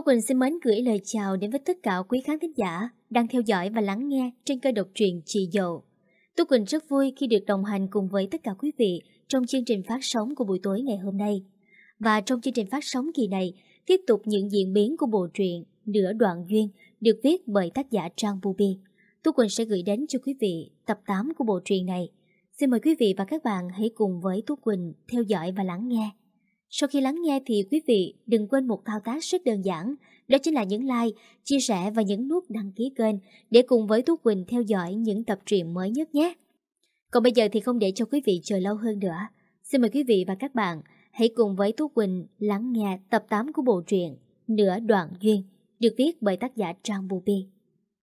Tú Quỳnh xin mến gửi lời chào đến với tất cả quý khán thính giả đang theo dõi và lắng nghe trên kênh độc truyện Chị Dậu. Tú Quỳnh rất vui khi được đồng hành cùng với tất cả quý vị trong chương trình phát sóng của buổi tối ngày hôm nay. Và trong chương trình phát sóng kỳ này, tiếp tục những diễn biến của bộ truyện Nửa Đoạn Duyên được viết bởi tác giả Trang Bubi. Tú Quỳnh sẽ gửi đến cho quý vị tập 8 của bộ truyện này. Xin mời quý vị và các bạn hãy cùng với Tú Quỳnh theo dõi và lắng nghe. Sau khi lắng nghe thì quý vị đừng quên một thao tác rất đơn giản, đó chính là nhấn like, chia sẻ và nhấn nút đăng ký kênh để cùng với Tú Quỳnh theo dõi những tập truyện mới nhất nhé. Còn bây giờ thì không để cho quý vị chờ lâu hơn nữa. Xin mời quý vị và các bạn hãy cùng với Tú Quỳnh lắng nghe tập 8 của bộ truyện Nửa Đoạn Duyên được viết bởi tác giả Trang Bubi.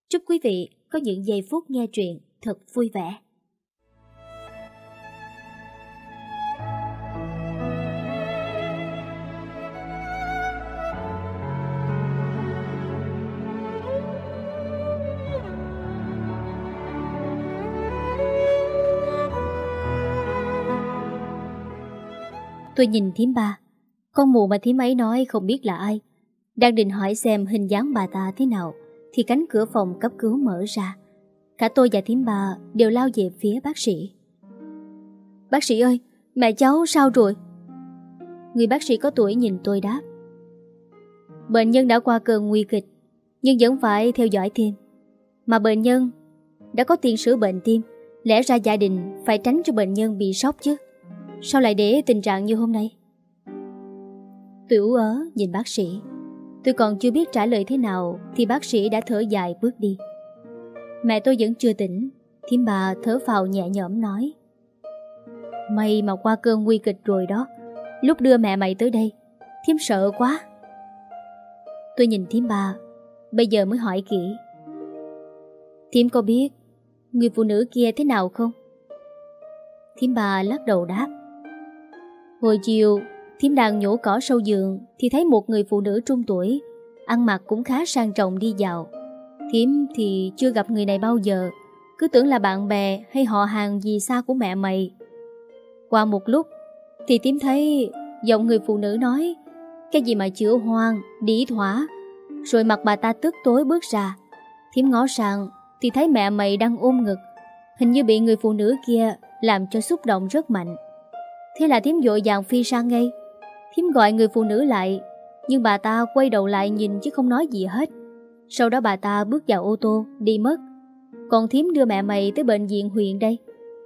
Chúc quý vị có những giây phút nghe truyện thật vui vẻ. Tôi nhìn thím ba. Con mụ mà thím ấy nói không biết là ai. Đang định hỏi xem hình dáng bà ta thế nào, Thì cánh cửa phòng cấp cứu mở ra. Cả tôi và thím ba đều lao về phía bác sĩ. Bác sĩ ơi, Mẹ cháu sao rồi? Người bác sĩ có tuổi nhìn tôi đáp. Bệnh nhân đã qua cơn nguy kịch, Nhưng vẫn phải theo dõi thêm. Mà bệnh nhân, đã có tiền sử bệnh tim, Lẽ ra gia đình phải tránh cho bệnh nhân bị sốc chứ. Sao lại để tình trạng như hôm nay? Tôi ú ớ, nhìn bác sĩ. Tôi còn chưa biết trả lời thế nào Thì bác sĩ đã thở dài bước đi. Mẹ tôi vẫn chưa tỉnh Thiếm bà thở phào nhẹ nhõm nói. May mà qua cơn nguy kịch rồi đó. Lúc đưa mẹ mày tới đây Thiếm sợ quá. Tôi nhìn thiếm bà, Bây giờ mới hỏi kỹ. Thiếm có biết Người phụ nữ kia thế nào không? Thiếm bà lắc đầu đáp. Hồi chiều, thím đang nhổ cỏ sâu giường thì thấy một người phụ nữ trung tuổi, ăn mặc cũng khá sang trọng đi dạo. Thím thì chưa gặp người này bao giờ, cứ tưởng là bạn bè hay họ hàng gì xa của mẹ mày. Qua một lúc, thì thím thấy giọng người phụ nữ nói cái gì mà chữa hoang, đĩ thỏa. Rồi mặt bà ta tức tối bước ra. Thím ngó sang thì thấy mẹ mày đang ôm ngực. Hình như bị người phụ nữ kia làm cho xúc động rất mạnh. Thế là thím dội dàng phi sang ngay. Thím gọi người phụ nữ lại, Nhưng bà ta quay đầu lại nhìn chứ không nói gì hết. Sau đó bà ta bước vào ô tô, Đi mất. Còn thím đưa mẹ mày tới bệnh viện huyện đây.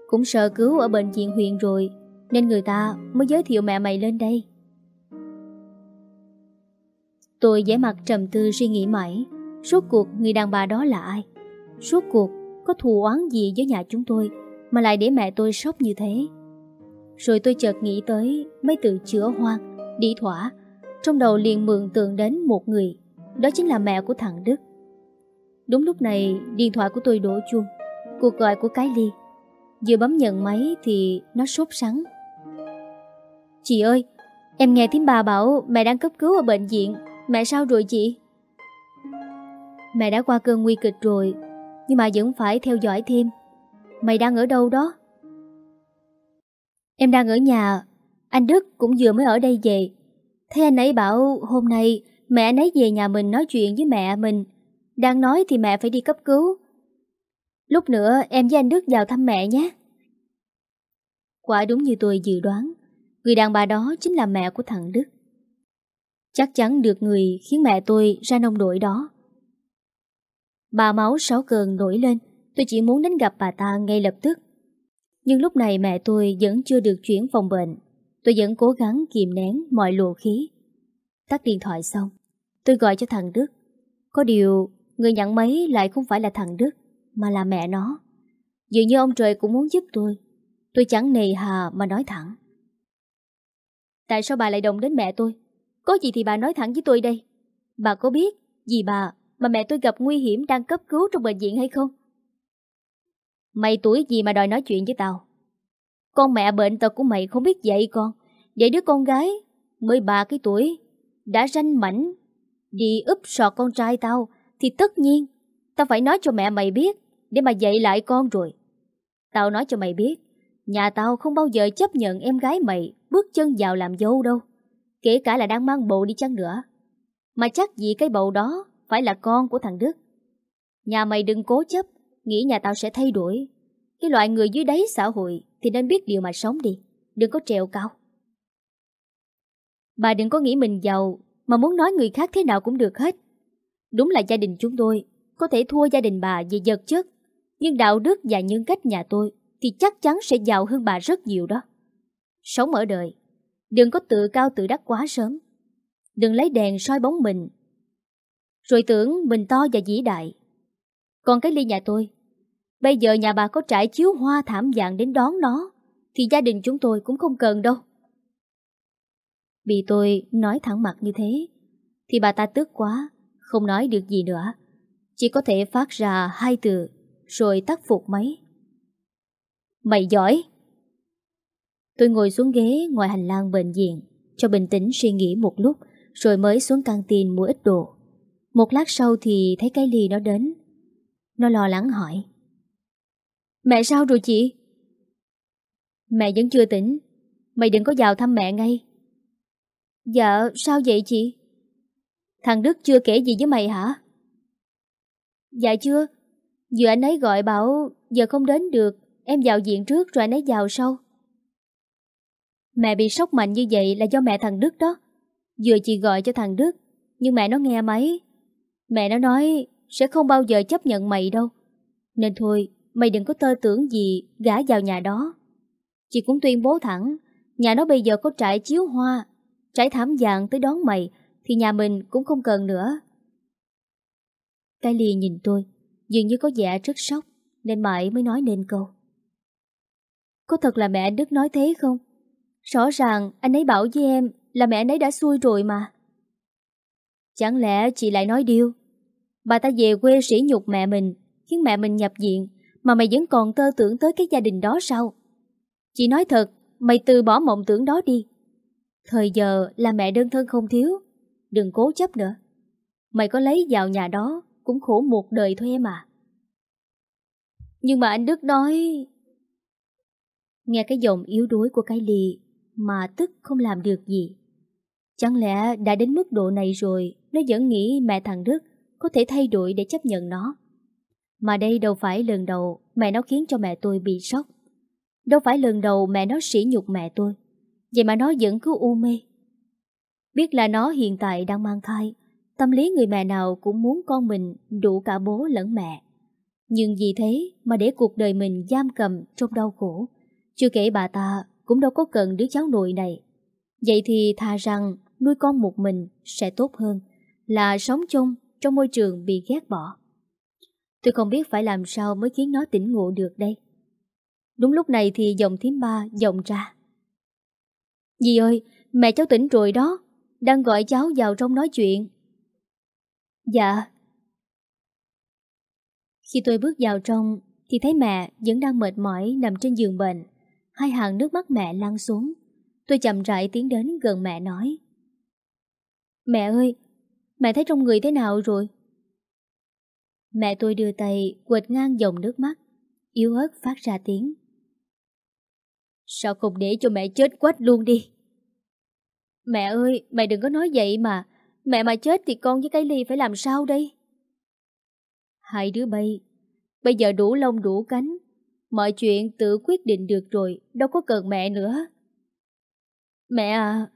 Cũng sợ cứu ở bệnh viện huyện rồi, Nên người ta mới giới thiệu mẹ mày lên đây. Tôi vẻ mặt trầm tư suy nghĩ mãi, Suốt cuộc người đàn bà đó là ai? Suốt cuộc có thù oán gì với nhà chúng tôi Mà lại để mẹ tôi sốc như thế? Rồi tôi chợt nghĩ tới mấy từ chữa hoang, đi thỏa. Trong đầu liền mường tượng đến một người, đó chính là mẹ của thằng Đức. Đúng lúc này, điện thoại của tôi đổ chuông. Cuộc gọi của cái ly. Vừa bấm nhận máy thì nó sốt sắng. Chị ơi, em nghe tiếng bà bảo mẹ đang cấp cứu ở bệnh viện. Mẹ sao rồi chị? Mẹ đã qua cơn nguy kịch rồi, nhưng mà vẫn phải theo dõi thêm. Mày đang ở đâu đó? Em đang ở nhà, anh Đức cũng vừa mới ở đây về. Thế anh ấy bảo hôm nay mẹ anh ấy về nhà mình nói chuyện với mẹ mình. Đang nói thì mẹ phải đi cấp cứu. Lúc nữa em với anh Đức vào thăm mẹ nhé. Quả đúng như tôi dự đoán, người đàn bà đó chính là mẹ của thằng Đức. Chắc chắn được người khiến mẹ tôi ra nông đội đó. Bà máu sáu cơn nổi lên, tôi chỉ muốn đến gặp bà ta ngay lập tức. Nhưng lúc này mẹ tôi vẫn chưa được chuyển phòng bệnh. Tôi vẫn cố gắng kìm nén mọi lùa khí. Tắt điện thoại xong, tôi gọi cho thằng Đức. Có điều, người nhận máy lại không phải là thằng Đức, mà là mẹ nó. Dường như ông trời cũng muốn giúp tôi. Tôi chẳng nề hà mà nói thẳng. Tại sao bà lại động đến mẹ tôi? Có gì thì bà nói thẳng với tôi đây. Bà có biết gì bà mà mẹ tôi gặp nguy hiểm đang cấp cứu trong bệnh viện hay không? Mày tuổi gì mà đòi nói chuyện với tao? Con mẹ bệnh tật của mày không biết dạy con. Vậy đứa con gái Mới ba cái tuổi Đã ranh mảnh Đi úp sọt con trai tao Thì tất nhiên Tao phải nói cho mẹ mày biết Để mà dạy lại con rồi. Tao nói cho mày biết Nhà tao không bao giờ chấp nhận em gái mày Bước chân vào làm dâu đâu Kể cả là đang mang bộ đi chăng nữa. Mà chắc gì cái bầu đó phải là con của thằng Đức. Nhà mày đừng cố chấp, nghĩ nhà tao sẽ thay đổi. Cái loại người dưới đáy xã hội thì nên biết điều mà sống đi, đừng có trèo cao. Bà đừng có nghĩ mình giàu mà muốn nói người khác thế nào cũng được hết. Đúng là gia đình chúng tôi có thể thua gia đình bà về vật chất, nhưng đạo đức và nhân cách nhà tôi thì chắc chắn sẽ giàu hơn bà rất nhiều đó. Sống ở đời, đừng có tự cao tự đắc quá sớm. Đừng lấy đèn soi bóng mình, rồi tưởng mình to và vĩ đại. Còn cái ly nhà tôi, bây giờ nhà bà có trải chiếu hoa thảm dạng đến đón nó, thì gia đình chúng tôi cũng không cần đâu. Bị tôi nói thẳng mặt như thế, thì bà ta tức quá, không nói được gì nữa. Chỉ có thể phát ra hai từ, rồi tắt phục máy. Mày giỏi! Tôi ngồi xuống ghế ngoài hành lang bệnh viện, cho bình tĩnh suy nghĩ một lúc, rồi mới xuống căng tin mua ít đồ. Một lát sau thì thấy cái ly nó đến. Nó lo lắng hỏi. Mẹ sao rồi chị? Mẹ vẫn chưa tỉnh. Mày đừng có vào thăm mẹ ngay. Dạ, sao vậy chị? Thằng Đức chưa kể gì với mày hả? Dạ chưa. Vừa anh ấy gọi bảo giờ không đến được, em vào viện trước rồi anh ấy vào sau. Mẹ bị sốc mạnh như vậy là do mẹ thằng Đức đó. Vừa chị gọi cho thằng Đức, nhưng mẹ nó nghe máy. Mẹ nó nói sẽ không bao giờ chấp nhận mày đâu. Nên thôi, mày đừng có tơ tưởng gì gã vào nhà đó. Chị cũng tuyên bố thẳng, nhà nó bây giờ có trải chiếu hoa, trải thảm vàng tới đón mày, thì nhà mình cũng không cần nữa. Cái ly nhìn tôi, dường như có vẻ rất sốc, nên mãi mới nói nên câu. Có thật là mẹ Đức nói thế không? Rõ ràng anh ấy bảo với em là mẹ anh ấy đã xui rồi mà. Chẳng lẽ chị lại nói điêu? Bà ta về quê sỉ nhục mẹ mình, khiến mẹ mình nhập viện, mà mày vẫn còn tơ tưởng tới cái gia đình đó sao? Chị nói thật, mày từ bỏ mộng tưởng đó đi. Thời giờ là mẹ đơn thân không thiếu, đừng cố chấp nữa. Mày có lấy vào nhà đó cũng khổ một đời thôi em à. Nhưng mà anh Đức nói... Nghe cái giọng yếu đuối của cái ly mà tức không làm được gì. Chẳng lẽ đã đến mức độ này rồi nó vẫn nghĩ mẹ thằng Đức có thể thay đổi để chấp nhận nó. Mà đây đâu phải lần đầu mẹ nó khiến cho mẹ tôi bị sốc. Đâu phải lần đầu mẹ nó sỉ nhục mẹ tôi. Vậy mà nó vẫn cứ u mê. Biết là nó hiện tại đang mang thai, tâm lý người mẹ nào cũng muốn con mình đủ cả bố lẫn mẹ. Nhưng vì thế mà để cuộc đời mình giam cầm trong đau khổ. Chưa kể bà ta cũng đâu có cần đứa cháu nội này. Vậy thì thà rằng nuôi con một mình sẽ tốt hơn là sống chung trong môi trường bị ghét bỏ. Tôi không biết phải làm sao mới khiến nó tỉnh ngộ được đây. Đúng lúc này thì giọng thím ba giọng ra. Dì ơi, mẹ cháu tỉnh rồi đó, đang gọi cháu vào trong nói chuyện. Dạ. Khi tôi bước vào trong thì thấy mẹ vẫn đang mệt mỏi nằm trên giường bệnh. Hai hàng nước mắt mẹ lăn xuống. Tôi chậm rãi tiến đến gần mẹ nói. Mẹ ơi, mẹ thấy trong người thế nào rồi? Mẹ tôi đưa tay quệt ngang dòng nước mắt, yếu ớt phát ra tiếng. Sao không để cho mẹ chết quách luôn đi? Mẹ ơi, mẹ đừng có nói vậy mà. Mẹ mà chết thì con với cái ly phải làm sao đây? Hai đứa bay, bây giờ đủ lông đủ cánh. Mọi chuyện tự quyết định được rồi, đâu có cần mẹ nữa. Mẹ à,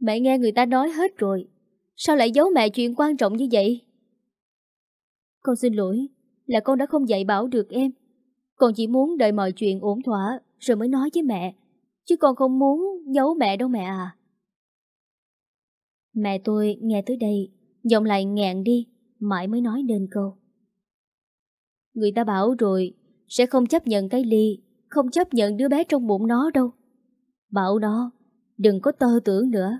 mẹ nghe người ta nói hết rồi. Sao lại giấu mẹ chuyện quan trọng như vậy? Con xin lỗi, là con đã không dạy bảo được em. Con chỉ muốn đợi mọi chuyện ổn thỏa rồi mới nói với mẹ. Chứ con không muốn giấu mẹ đâu mẹ à. Mẹ tôi nghe tới đây, giọng lại ngẹn đi, mãi mới nói nên câu. Người ta bảo rồi, sẽ không chấp nhận cái ly, không chấp nhận đứa bé trong bụng nó đâu. Bảo nó, đừng có tơ tưởng nữa.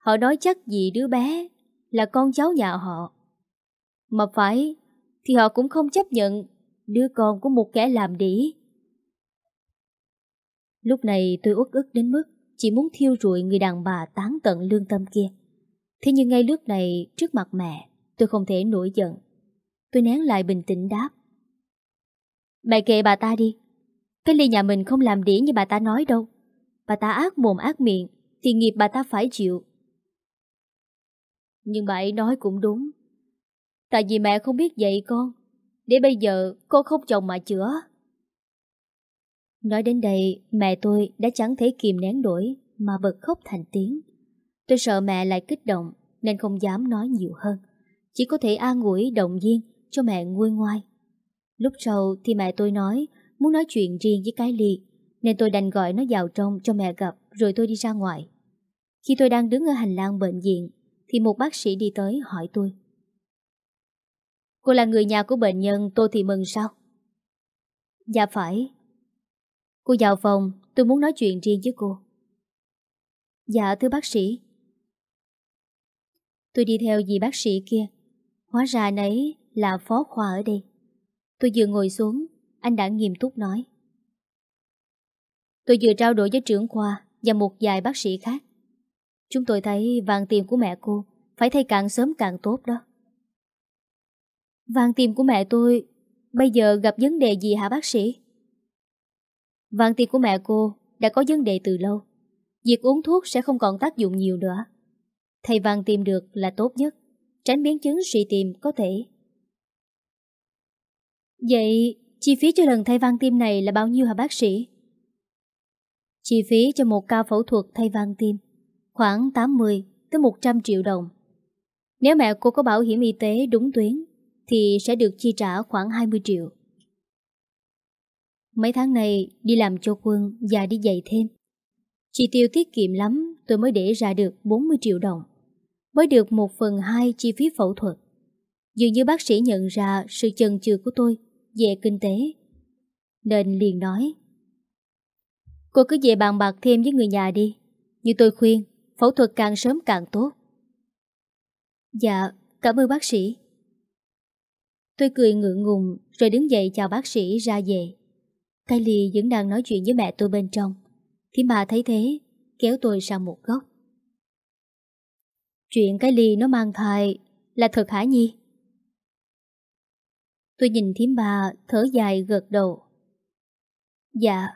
Họ nói chắc gì đứa bé là con cháu nhà họ. Mà phải, thì họ cũng không chấp nhận đứa con của một kẻ làm đĩ. Lúc này tôi uất ức đến mức chỉ muốn thiêu rụi người đàn bà tán tận lương tâm kia. Thế nhưng ngay lúc này trước mặt mẹ tôi không thể nổi giận. Tôi nén lại bình tĩnh đáp. Mẹ kệ bà ta đi. Cái ly nhà mình không làm đĩ như bà ta nói đâu. Bà ta ác mồm ác miệng thì nghiệp bà ta phải chịu. Nhưng bà ấy nói cũng đúng. Tại vì mẹ không biết dạy con, để bây giờ con không chồng mà chữa. Nói đến đây, mẹ tôi đã chẳng thể kìm nén nổi mà bật khóc thành tiếng. Tôi sợ mẹ lại kích động nên không dám nói nhiều hơn. Chỉ có thể an ủi động viên cho mẹ nguôi ngoai. Lúc sau thì mẹ tôi nói muốn nói chuyện riêng với cái ly nên tôi đành gọi nó vào trong cho mẹ gặp rồi tôi đi ra ngoài. Khi tôi đang đứng ở hành lang bệnh viện thì một bác sĩ đi tới hỏi tôi. Cô là người nhà của bệnh nhân Tô Thị Mừng sao? Dạ phải. Cô vào phòng, tôi muốn nói chuyện riêng với cô. Dạ thưa bác sĩ. Tôi đi theo dì bác sĩ kia. Hóa ra nấy là phó khoa ở đây. Tôi vừa ngồi xuống, anh đã nghiêm túc nói. Tôi vừa trao đổi với trưởng khoa và một vài bác sĩ khác. Chúng tôi thấy vàng tiền của mẹ cô phải thay càng sớm càng tốt đó. Vàng tim của mẹ tôi bây giờ gặp vấn đề gì hả bác sĩ? Vàng tim của mẹ cô đã có vấn đề từ lâu. Việc uống thuốc sẽ không còn tác dụng nhiều nữa. Thay vàng tim được là tốt nhất, tránh biến chứng suy tim có thể. Vậy chi phí cho lần thay van tim này là bao nhiêu hả bác sĩ? Chi phí cho một ca phẫu thuật thay van tim khoảng 80 tới 100 triệu đồng. Nếu mẹ cô có bảo hiểm y tế đúng tuyến thì sẽ được chi trả khoảng 20 triệu. Mấy tháng này đi làm cho quân và đi dạy thêm. Chi tiêu tiết kiệm lắm tôi mới để ra được 40 triệu đồng. Mới được 1 phần 2 chi phí phẫu thuật. Dường như bác sĩ nhận ra sự chần chừ của tôi về kinh tế. Nên liền nói Cô cứ về bàn bạc thêm với người nhà đi. Như tôi khuyên, phẫu thuật càng sớm càng tốt. Dạ, cảm ơn bác sĩ. Tôi cười ngượng ngùng rồi đứng dậy chào bác sĩ ra về. Kylie vẫn đang nói chuyện với mẹ tôi bên trong. Thì bà thấy thế, kéo tôi sang một góc. Chuyện Kylie nó mang thai là thật hả Nhi? Tôi nhìn thím bà thở dài gật đầu. Dạ.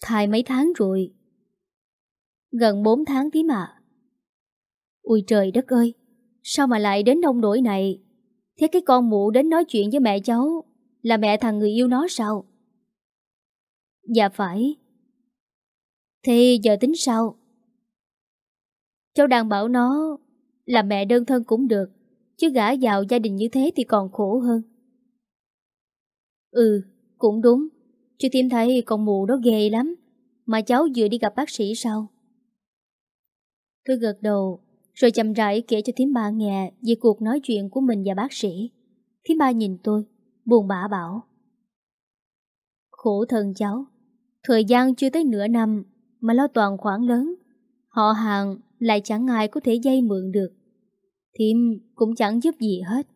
Thai mấy tháng rồi. Gần 4 tháng tím ạ. Ui trời đất ơi, sao mà lại đến nông nỗi này? Thế cái con mụ đến nói chuyện với mẹ cháu Là mẹ thằng người yêu nó sao? Dạ phải. Thì giờ tính sao? Cháu đang bảo nó Là mẹ đơn thân cũng được Chứ gả vào gia đình như thế thì còn khổ hơn. Ừ cũng đúng Chứ thêm thấy con mụ đó ghê lắm. Mà cháu vừa đi gặp bác sĩ sao? Tôi gật đầu rồi chậm rãi kể cho thím ba nghe về cuộc nói chuyện của mình và bác sĩ. Thím ba nhìn tôi, buồn bã bảo. Khổ thân cháu, thời gian chưa tới nửa năm mà lo toàn khoản lớn. Họ hàng lại chẳng ai có thể dây mượn được. Thím cũng chẳng giúp gì hết.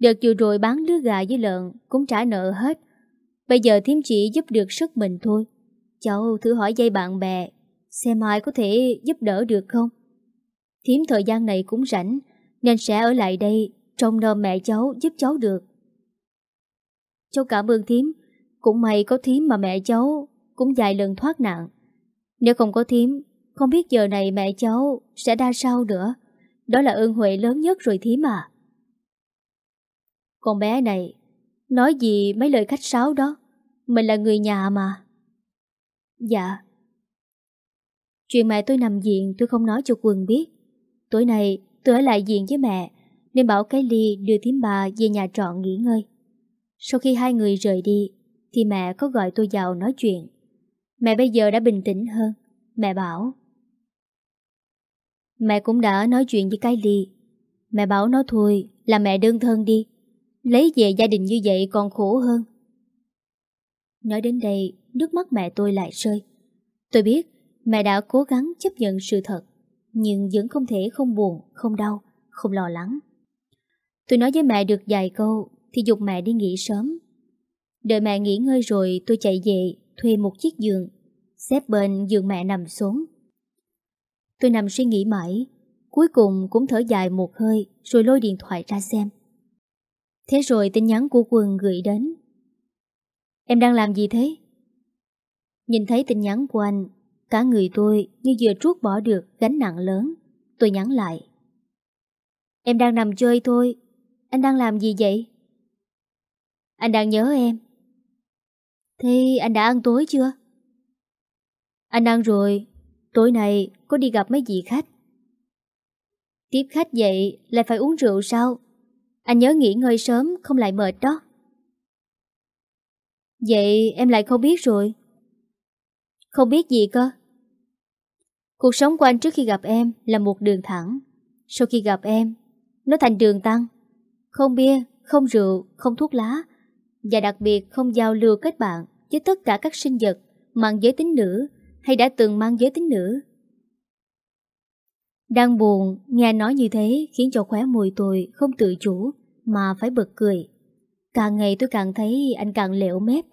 Đợt vừa rồi bán lứa gà với lợn cũng trả nợ hết. Bây giờ thím chỉ giúp được sức mình thôi. Cháu thử hỏi dây bạn bè, xem ai có thể giúp đỡ được không? Thiếm thời gian này cũng rảnh, Nên sẽ ở lại đây Trông nom mẹ cháu giúp cháu được. Cháu cảm ơn Thiếm. Cũng may có Thiếm mà mẹ cháu Cũng vài lần thoát nạn. Nếu không có Thiếm, Không biết giờ này mẹ cháu sẽ đa sao nữa. Đó là ơn huệ lớn nhất rồi Thiếm à. Con bé này, Nói gì mấy lời khách sáo đó? Mình là người nhà mà. Dạ. Chuyện mẹ tôi nằm viện tôi không nói cho Quân biết. Tối nay tôi ở lại diện với mẹ, Nên bảo cái ly đưa thím bà về nhà trọ nghỉ ngơi. Sau khi hai người rời đi, Thì mẹ có gọi tôi vào nói chuyện. Mẹ bây giờ đã bình tĩnh hơn. Mẹ bảo, Mẹ cũng đã nói chuyện với cái ly. Mẹ bảo nó thôi Là mẹ đơn thân đi. Lấy về gia đình như vậy còn khổ hơn. Nói đến đây, Nước mắt mẹ tôi lại rơi. Tôi biết mẹ đã cố gắng chấp nhận sự thật nhưng vẫn không thể không buồn, không đau, không lo lắng. Tôi nói với mẹ được vài câu thì dục mẹ đi nghỉ sớm. Đợi mẹ nghỉ ngơi rồi tôi chạy về thuê một chiếc giường, xếp bên giường mẹ nằm xuống. Tôi nằm suy nghĩ mãi, cuối cùng cũng thở dài một hơi rồi lôi điện thoại ra xem. Thế rồi tin nhắn của Quân gửi đến. Em đang làm gì thế? Nhìn thấy tin nhắn của anh, Cả người tôi như vừa trút bỏ được gánh nặng lớn. Tôi nhắn lại. Em đang nằm chơi thôi. Anh đang làm gì vậy? Anh đang nhớ em. Thế anh đã ăn tối chưa? Anh ăn rồi. Tối nay có đi gặp mấy vị khách. Tiếp khách vậy lại phải uống rượu sao? Anh nhớ nghỉ ngơi sớm không lại mệt đó. Vậy em lại không biết rồi. Không biết gì cơ? Cuộc sống của anh trước khi gặp em là một đường thẳng. Sau khi gặp em, nó thành đường tăng. Không bia, không rượu, không thuốc lá. Và đặc biệt không giao lưu kết bạn với tất cả các sinh vật mang giới tính nữ hay đã từng mang giới tính nữ. Đang buồn, nghe nói như thế khiến cho khóe môi tôi không tự chủ mà phải bật cười. Càng ngày tôi càng thấy anh càng lẹo mép.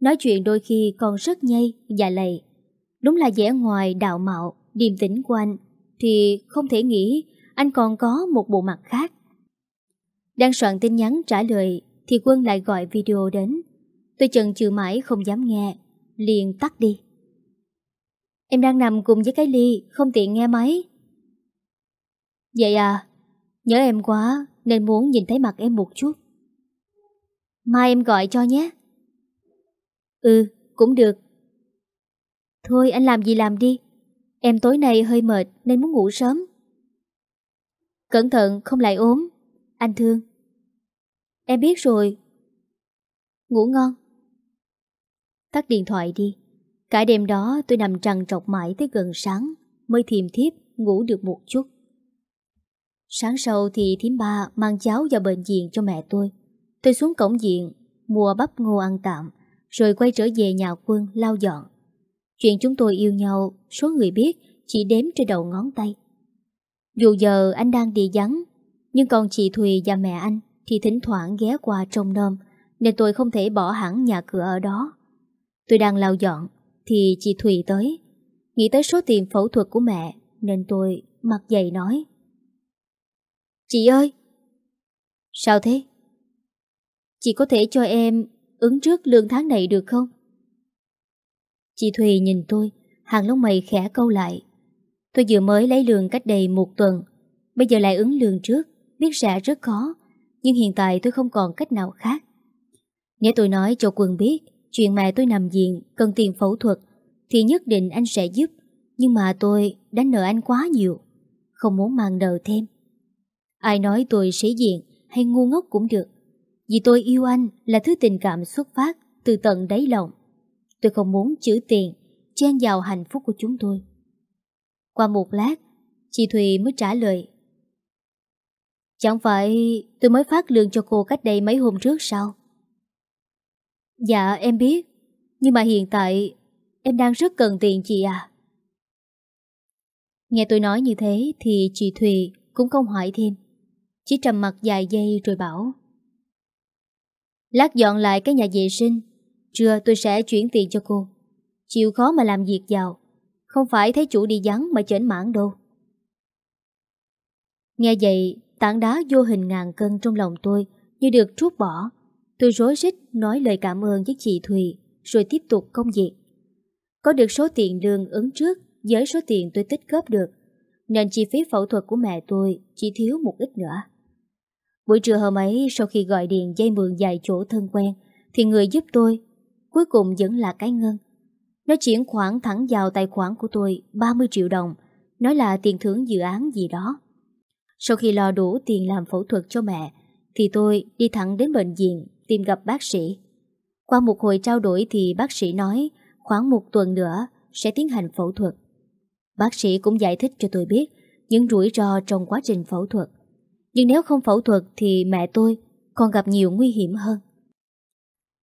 Nói chuyện đôi khi còn rất nhây và lầy. Đúng là vẻ ngoài đạo mạo, điềm tĩnh của anh thì không thể nghĩ anh còn có một bộ mặt khác. Đang soạn tin nhắn trả lời thì Quân lại gọi video đến. Tôi chần chừ mãi không dám nghe, liền tắt đi. Em đang nằm cùng với cái ly, không tiện nghe máy. Vậy à, nhớ em quá nên muốn nhìn thấy mặt em một chút. Mai em gọi cho nhé. Ừ, cũng được. Thôi anh làm gì làm đi. Em tối nay hơi mệt nên muốn ngủ sớm. Cẩn thận không lại ốm. Anh thương. Em biết rồi. Ngủ ngon. Tắt điện thoại đi. Cả đêm đó tôi nằm trằn trọc mãi tới gần sáng mới thiềm thiếp ngủ được một chút. Sáng sau thì thím ba mang cháo vào bệnh viện cho mẹ tôi. Tôi xuống cổng viện, mua bắp ngô ăn tạm, rồi quay trở về nhà quân lau dọn. Chuyện chúng tôi yêu nhau, số người biết chỉ đếm trên đầu ngón tay. Dù giờ anh đang đi vắng, nhưng còn chị Thùy và mẹ anh thì thỉnh thoảng ghé qua trông nom, nên tôi không thể bỏ hẳn nhà cửa ở đó. Tôi đang lau dọn, thì chị Thùy tới. Nghĩ tới số tiền phẫu thuật của mẹ, nên tôi mặt dày nói. Chị ơi! Sao thế? Chị có thể cho em ứng trước lương tháng này được không? Chị Thùy nhìn tôi, hàng lông mày khẽ câu lại. Tôi vừa mới lấy lương cách đây một tuần, bây giờ lại ứng lương trước, biết sẽ rất khó, nhưng hiện tại tôi không còn cách nào khác. Nếu tôi nói cho Quân biết chuyện mẹ tôi nằm viện cần tiền phẫu thuật thì nhất định anh sẽ giúp, nhưng mà tôi đã nợ anh quá nhiều, không muốn mang nợ thêm. Ai nói tôi sĩ diện hay ngu ngốc cũng được, vì tôi yêu anh là thứ tình cảm xuất phát từ tận đáy lòng. Tôi không muốn chữ tiền chen vào hạnh phúc của chúng tôi. Qua một lát, chị Thùy mới trả lời. Chẳng phải tôi mới phát lương cho cô cách đây mấy hôm trước sao? Dạ em biết, nhưng mà hiện tại em đang rất cần tiền chị à. Nghe tôi nói như thế thì chị Thùy cũng không hỏi thêm. Chỉ trầm mặt dài giây rồi bảo. Lát dọn lại cái nhà vệ sinh, trưa tôi sẽ chuyển tiền cho cô. Chịu khó mà làm việc giàu, không phải thấy chủ đi vắng mà chảnh mãn đâu. Nghe vậy, tảng đá vô hình ngàn cân trong lòng tôi như được trút bỏ. Tôi rối rít nói lời cảm ơn với chị Thùy rồi tiếp tục công việc. Có được số tiền lương ứng trước với số tiền tôi tích góp được, nên chi phí phẫu thuật của mẹ tôi chỉ thiếu một ít nữa. Buổi trưa hôm ấy sau khi gọi điện dây mượn dài chỗ thân quen thì người giúp tôi cuối cùng vẫn là cái ngân. Nó chuyển khoản thẳng vào tài khoản của tôi 30 triệu đồng, nói là tiền thưởng dự án gì đó. Sau khi lo đủ tiền làm phẫu thuật cho mẹ, thì tôi đi thẳng đến bệnh viện tìm gặp bác sĩ. Qua một hồi trao đổi thì bác sĩ nói khoảng một tuần nữa sẽ tiến hành phẫu thuật. Bác sĩ cũng giải thích cho tôi biết những rủi ro trong quá trình phẫu thuật. Nhưng nếu không phẫu thuật thì mẹ tôi còn gặp nhiều nguy hiểm hơn.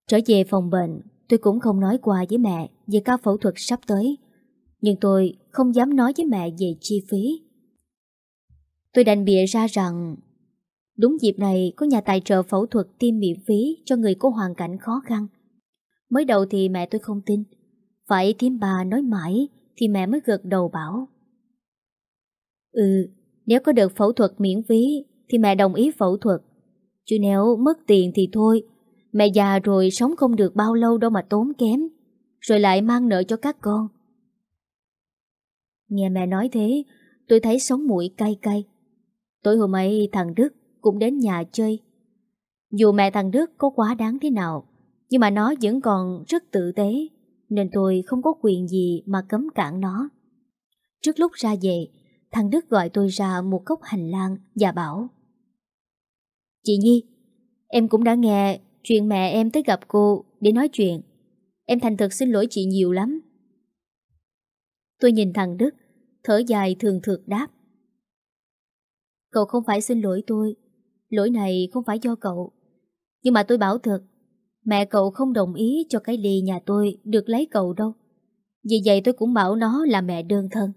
Trở về phòng bệnh, tôi cũng không nói qua với mẹ về ca phẫu thuật sắp tới. Nhưng tôi không dám nói với mẹ về chi phí. Tôi đành bịa ra rằng đúng dịp này có nhà tài trợ phẫu thuật tiêm miễn phí cho người có hoàn cảnh khó khăn. Mới đầu thì mẹ tôi không tin. Phải thím bà nói mãi thì mẹ mới gật đầu bảo. Ừ, nếu có được phẫu thuật miễn phí thì mẹ đồng ý phẫu thuật. Chứ nếu mất tiền thì thôi, mẹ già rồi sống không được bao lâu đâu mà tốn kém, rồi lại mang nợ cho các con. Nghe mẹ nói thế, tôi thấy sống mũi cay cay. Tối hôm ấy thằng Đức cũng đến nhà chơi. Dù mẹ thằng Đức có quá đáng thế nào, nhưng mà nó vẫn còn rất tự tế, nên tôi không có quyền gì mà cấm cản nó. Trước lúc ra về, thằng Đức gọi tôi ra một góc hành lang và bảo Chị Nhi, em cũng đã nghe chuyện mẹ em tới gặp cô để nói chuyện. Em thành thật xin lỗi chị nhiều lắm. Tôi nhìn thằng Đức, thở dài thường thượt đáp. Cậu không phải xin lỗi tôi, lỗi này không phải do cậu. Nhưng mà tôi bảo thật, mẹ cậu không đồng ý cho cái ly nhà tôi được lấy cậu đâu. Vì vậy tôi cũng bảo nó là mẹ đơn thân.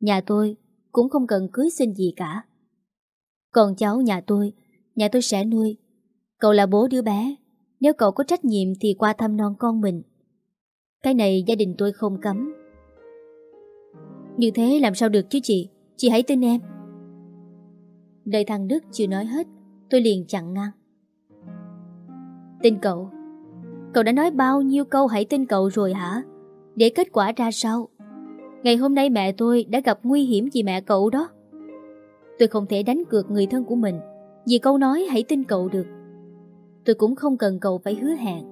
Nhà tôi cũng không cần cưới xin gì cả. Còn cháu nhà tôi, nhà tôi sẽ nuôi. Cậu là bố đứa bé, nếu cậu có trách nhiệm thì qua thăm non con mình. Cái này gia đình tôi không cấm. Như thế làm sao được chứ chị, chị hãy tin em. Đời thằng Đức chưa nói hết, tôi liền chặn ngang. Tin cậu. Cậu đã nói bao nhiêu câu hãy tin cậu rồi hả? Để kết quả ra sao? Ngày hôm nay mẹ tôi đã gặp nguy hiểm vì mẹ cậu đó. Tôi không thể đánh cược người thân của mình vì câu nói hãy tin cậu được. Tôi cũng không cần cậu phải hứa hẹn.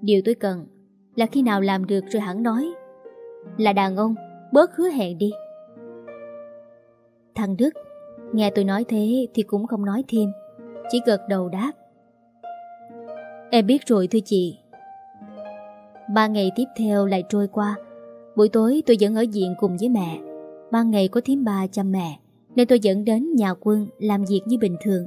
Điều tôi cần là khi nào làm được rồi hẳn nói. Là đàn ông, bớt hứa hẹn đi. Thằng Đức, nghe tôi nói thế thì cũng không nói thêm, chỉ gật đầu đáp. Em biết rồi thưa chị. Ba ngày tiếp theo lại trôi qua, Buổi tối tôi vẫn ở diện cùng với mẹ Ban ngày có thím ba chăm mẹ Nên tôi dẫn đến nhà quân làm việc như bình thường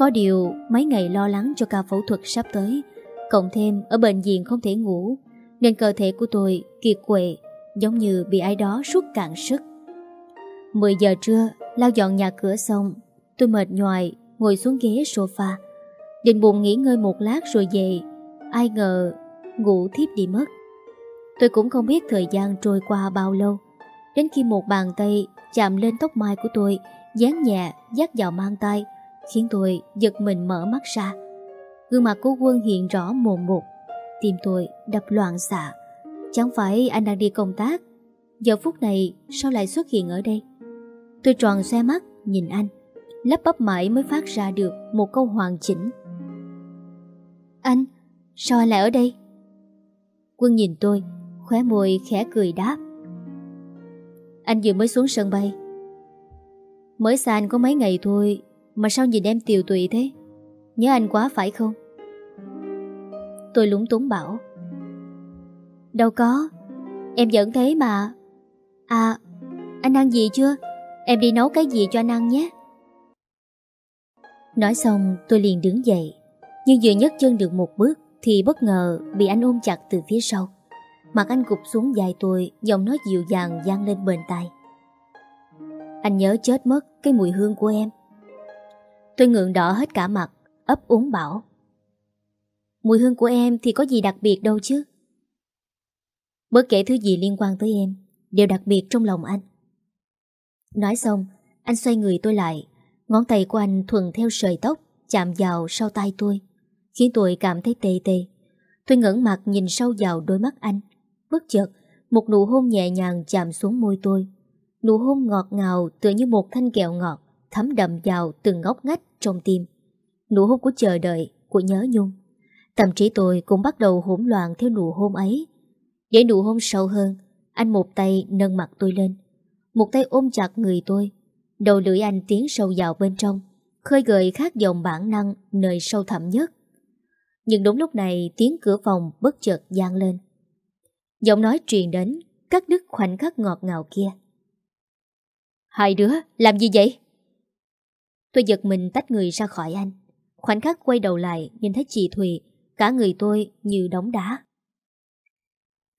có điều, mấy ngày lo lắng cho ca phẫu thuật sắp tới, Cộng thêm ở bệnh viện không thể ngủ, Nên cơ thể của tôi kiệt quệ, Giống như bị ai đó rút cạn sức. 10 giờ trưa Lao dọn nhà cửa xong, Tôi mệt nhoài, ngồi xuống ghế sofa, Định buồn nghỉ ngơi một lát rồi về. Ai ngờ, ngủ thiếp đi mất. Tôi cũng không biết thời gian trôi qua bao lâu, Đến khi một bàn tay chạm lên tóc mai của tôi, Dán nhẹ, dắt vào mang tay Khiến tôi giật mình mở mắt ra. Gương mặt của quân hiện rõ mồn một. Tim tôi đập loạn xạ. Chẳng phải anh đang đi công tác? Giờ phút này, sao lại xuất hiện ở đây? Tôi tròn xe mắt, nhìn anh. Lắp bắp mãi mới phát ra được Một câu hoàn chỉnh. Anh, Sao anh lại ở đây? Quân nhìn tôi, Khóe môi khẽ cười đáp. Anh vừa mới xuống sân bay. Mới xa anh có mấy ngày thôi mà sao nhìn em tiều tụy thế? Nhớ anh quá phải không? Tôi lúng túng bảo. Đâu có, Em vẫn thế mà. À Anh ăn gì chưa? Em đi nấu cái gì cho anh ăn nhé. Nói xong, tôi liền đứng dậy. Nhưng vừa nhấc chân được một bước Thì bất ngờ bị anh ôm chặt từ phía sau. Mặt anh gục xuống dài tôi, Giọng nói dịu dàng gian lên bên tai. Anh nhớ chết mất Cái mùi hương của em. Tôi ngượng đỏ hết cả mặt ấp úng bảo. Mùi hương của em thì có gì đặc biệt đâu chứ? Bất kể thứ gì liên quan tới em Đều đặc biệt trong lòng anh. Nói xong Anh xoay người tôi lại Ngón tay của anh thuần theo sợi tóc Chạm vào sau tay tôi Khiến tôi cảm thấy tê tê. Tôi ngẩng mặt nhìn sâu vào đôi mắt anh Bất chợt, một nụ hôn nhẹ nhàng chạm xuống môi tôi. Nụ hôn ngọt ngào tựa như một thanh kẹo ngọt, thấm đậm vào từng ngóc ngách trong tim. Nụ hôn của chờ đợi, của nhớ nhung. Tâm trí tôi cũng bắt đầu hỗn loạn theo nụ hôn ấy. Để nụ hôn sâu hơn, anh một tay nâng mặt tôi lên. Một tay ôm chặt người tôi. Đầu lưỡi anh tiến sâu vào bên trong, khơi gợi khác dòng bản năng nơi sâu thẳm nhất. Nhưng đúng lúc này tiếng cửa phòng bất chợt gian lên. Giọng nói truyền đến Cắt đứt khoảnh khắc ngọt ngào kia Hai đứa làm gì vậy Tôi giật mình tách người ra khỏi anh. Khoảnh khắc quay đầu lại, Nhìn thấy chị Thùy, Cả người tôi như đóng đá.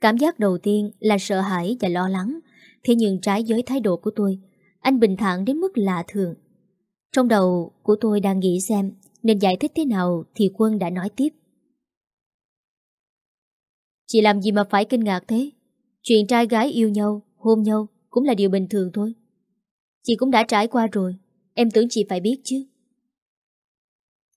Cảm giác đầu tiên là sợ hãi và lo lắng. Thế nhưng trái với thái độ của tôi, Anh bình thản đến mức lạ thường. Trong đầu của tôi đang nghĩ xem Nên giải thích thế nào Thì Quân đã nói tiếp. Chị làm gì mà phải kinh ngạc thế? Chuyện trai gái yêu nhau, Hôn nhau cũng là điều bình thường thôi. Chị cũng đã trải qua rồi. Em tưởng chị phải biết chứ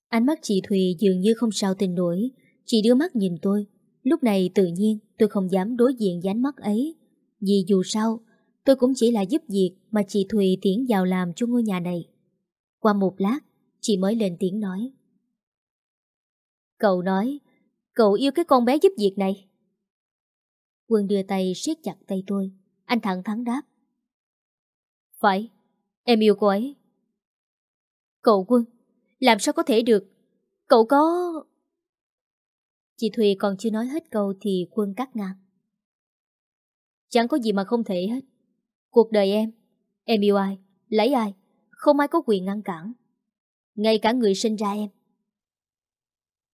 Ánh mắt chị Thùy dường như không sao tình nổi Chị đưa mắt nhìn tôi Lúc này tự nhiên tôi không dám đối diện với ánh mắt ấy Vì dù sao Tôi cũng chỉ là giúp việc Mà chị Thùy tiến vào làm cho ngôi nhà này Qua một lát, chị mới lên tiếng nói. Cậu nói, cậu yêu cái con bé giúp việc này. Quân đưa tay siết chặt tay tôi. Anh thẳng thắn đáp. Phải, em yêu cô ấy. Cậu Quân, làm sao có thể được? Cậu có... Chị Thùy còn chưa nói hết câu thì Quân cắt ngang. Chẳng có gì mà không thể hết. Cuộc đời em, em yêu ai, lấy ai, không ai có quyền ngăn cản. Ngay cả người sinh ra em.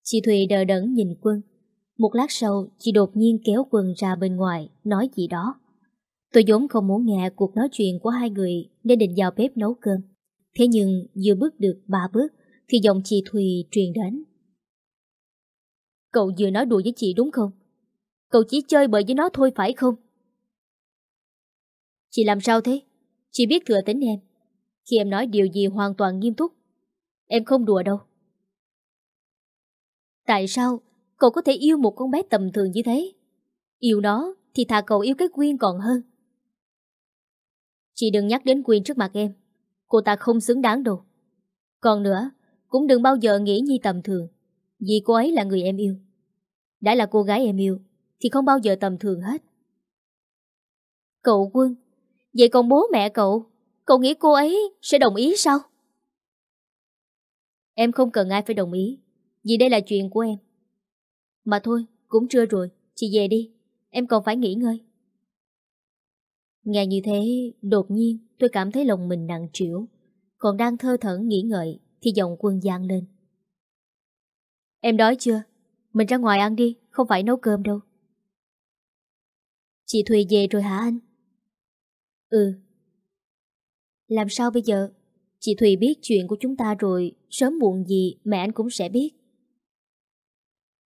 Chị Thùy đờ đẫn nhìn Quân. Một lát sau, chị đột nhiên kéo Quân ra bên ngoài, nói gì đó. Tôi vốn không muốn nghe cuộc nói chuyện của hai người nên định vào bếp nấu cơm. Thế nhưng vừa bước được ba bước thì giọng chị Thùy truyền đến. Cậu vừa nói đùa với chị đúng không? Cậu chỉ chơi bời với nó thôi phải không? Chị làm sao thế? Chị biết thừa tính em. Khi em nói điều gì hoàn toàn nghiêm túc. Em không đùa đâu. Tại sao cậu có thể yêu một con bé tầm thường như thế? Yêu nó thì thà cậu yêu cái Quyên còn hơn. Chị đừng nhắc đến Quyên trước mặt em. Cô ta không xứng đáng đâu. Còn nữa, cũng đừng bao giờ nghĩ Nhi tầm thường. Vì cô ấy là người em yêu. Đã là cô gái em yêu, thì không bao giờ tầm thường hết. Cậu Quân, vậy còn bố mẹ cậu, cậu nghĩ cô ấy sẽ đồng ý sao? Em không cần ai phải đồng ý, vì đây là chuyện của em. Mà thôi, cũng trưa rồi, chị về đi, em còn phải nghỉ ngơi. Nghe như thế, đột nhiên tôi cảm thấy lòng mình nặng trĩu. Còn đang thơ thẩn nghĩ ngợi thì giọng quân giang lên. Em đói chưa? Mình ra ngoài ăn đi, không phải nấu cơm đâu. Chị Thùy về rồi hả anh? Ừ. Làm sao bây giờ? Chị Thùy biết chuyện của chúng ta rồi, sớm muộn gì mẹ anh cũng sẽ biết.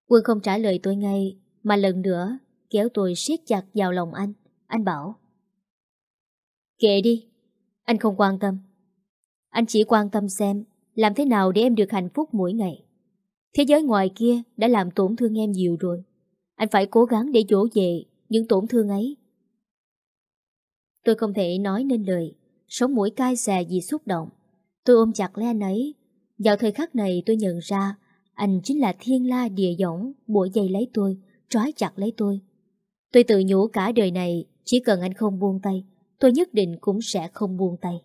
Quân không trả lời tôi ngay, mà lần nữa kéo tôi siết chặt vào lòng anh. Anh bảo. Kệ đi, anh không quan tâm. Anh chỉ quan tâm xem làm thế nào để em được hạnh phúc mỗi ngày. Thế giới ngoài kia đã làm tổn thương em nhiều rồi. Anh phải cố gắng để dỗ về những tổn thương ấy. Tôi không thể nói nên lời, sống mũi cay xè vì xúc động. Tôi ôm chặt lấy anh ấy. Vào thời khắc này tôi nhận ra anh chính là thiên la địa dõng, bủa dây lấy tôi, trói chặt lấy tôi. Tôi tự nhủ cả đời này, chỉ cần anh không buông tay, tôi nhất định cũng sẽ không buông tay.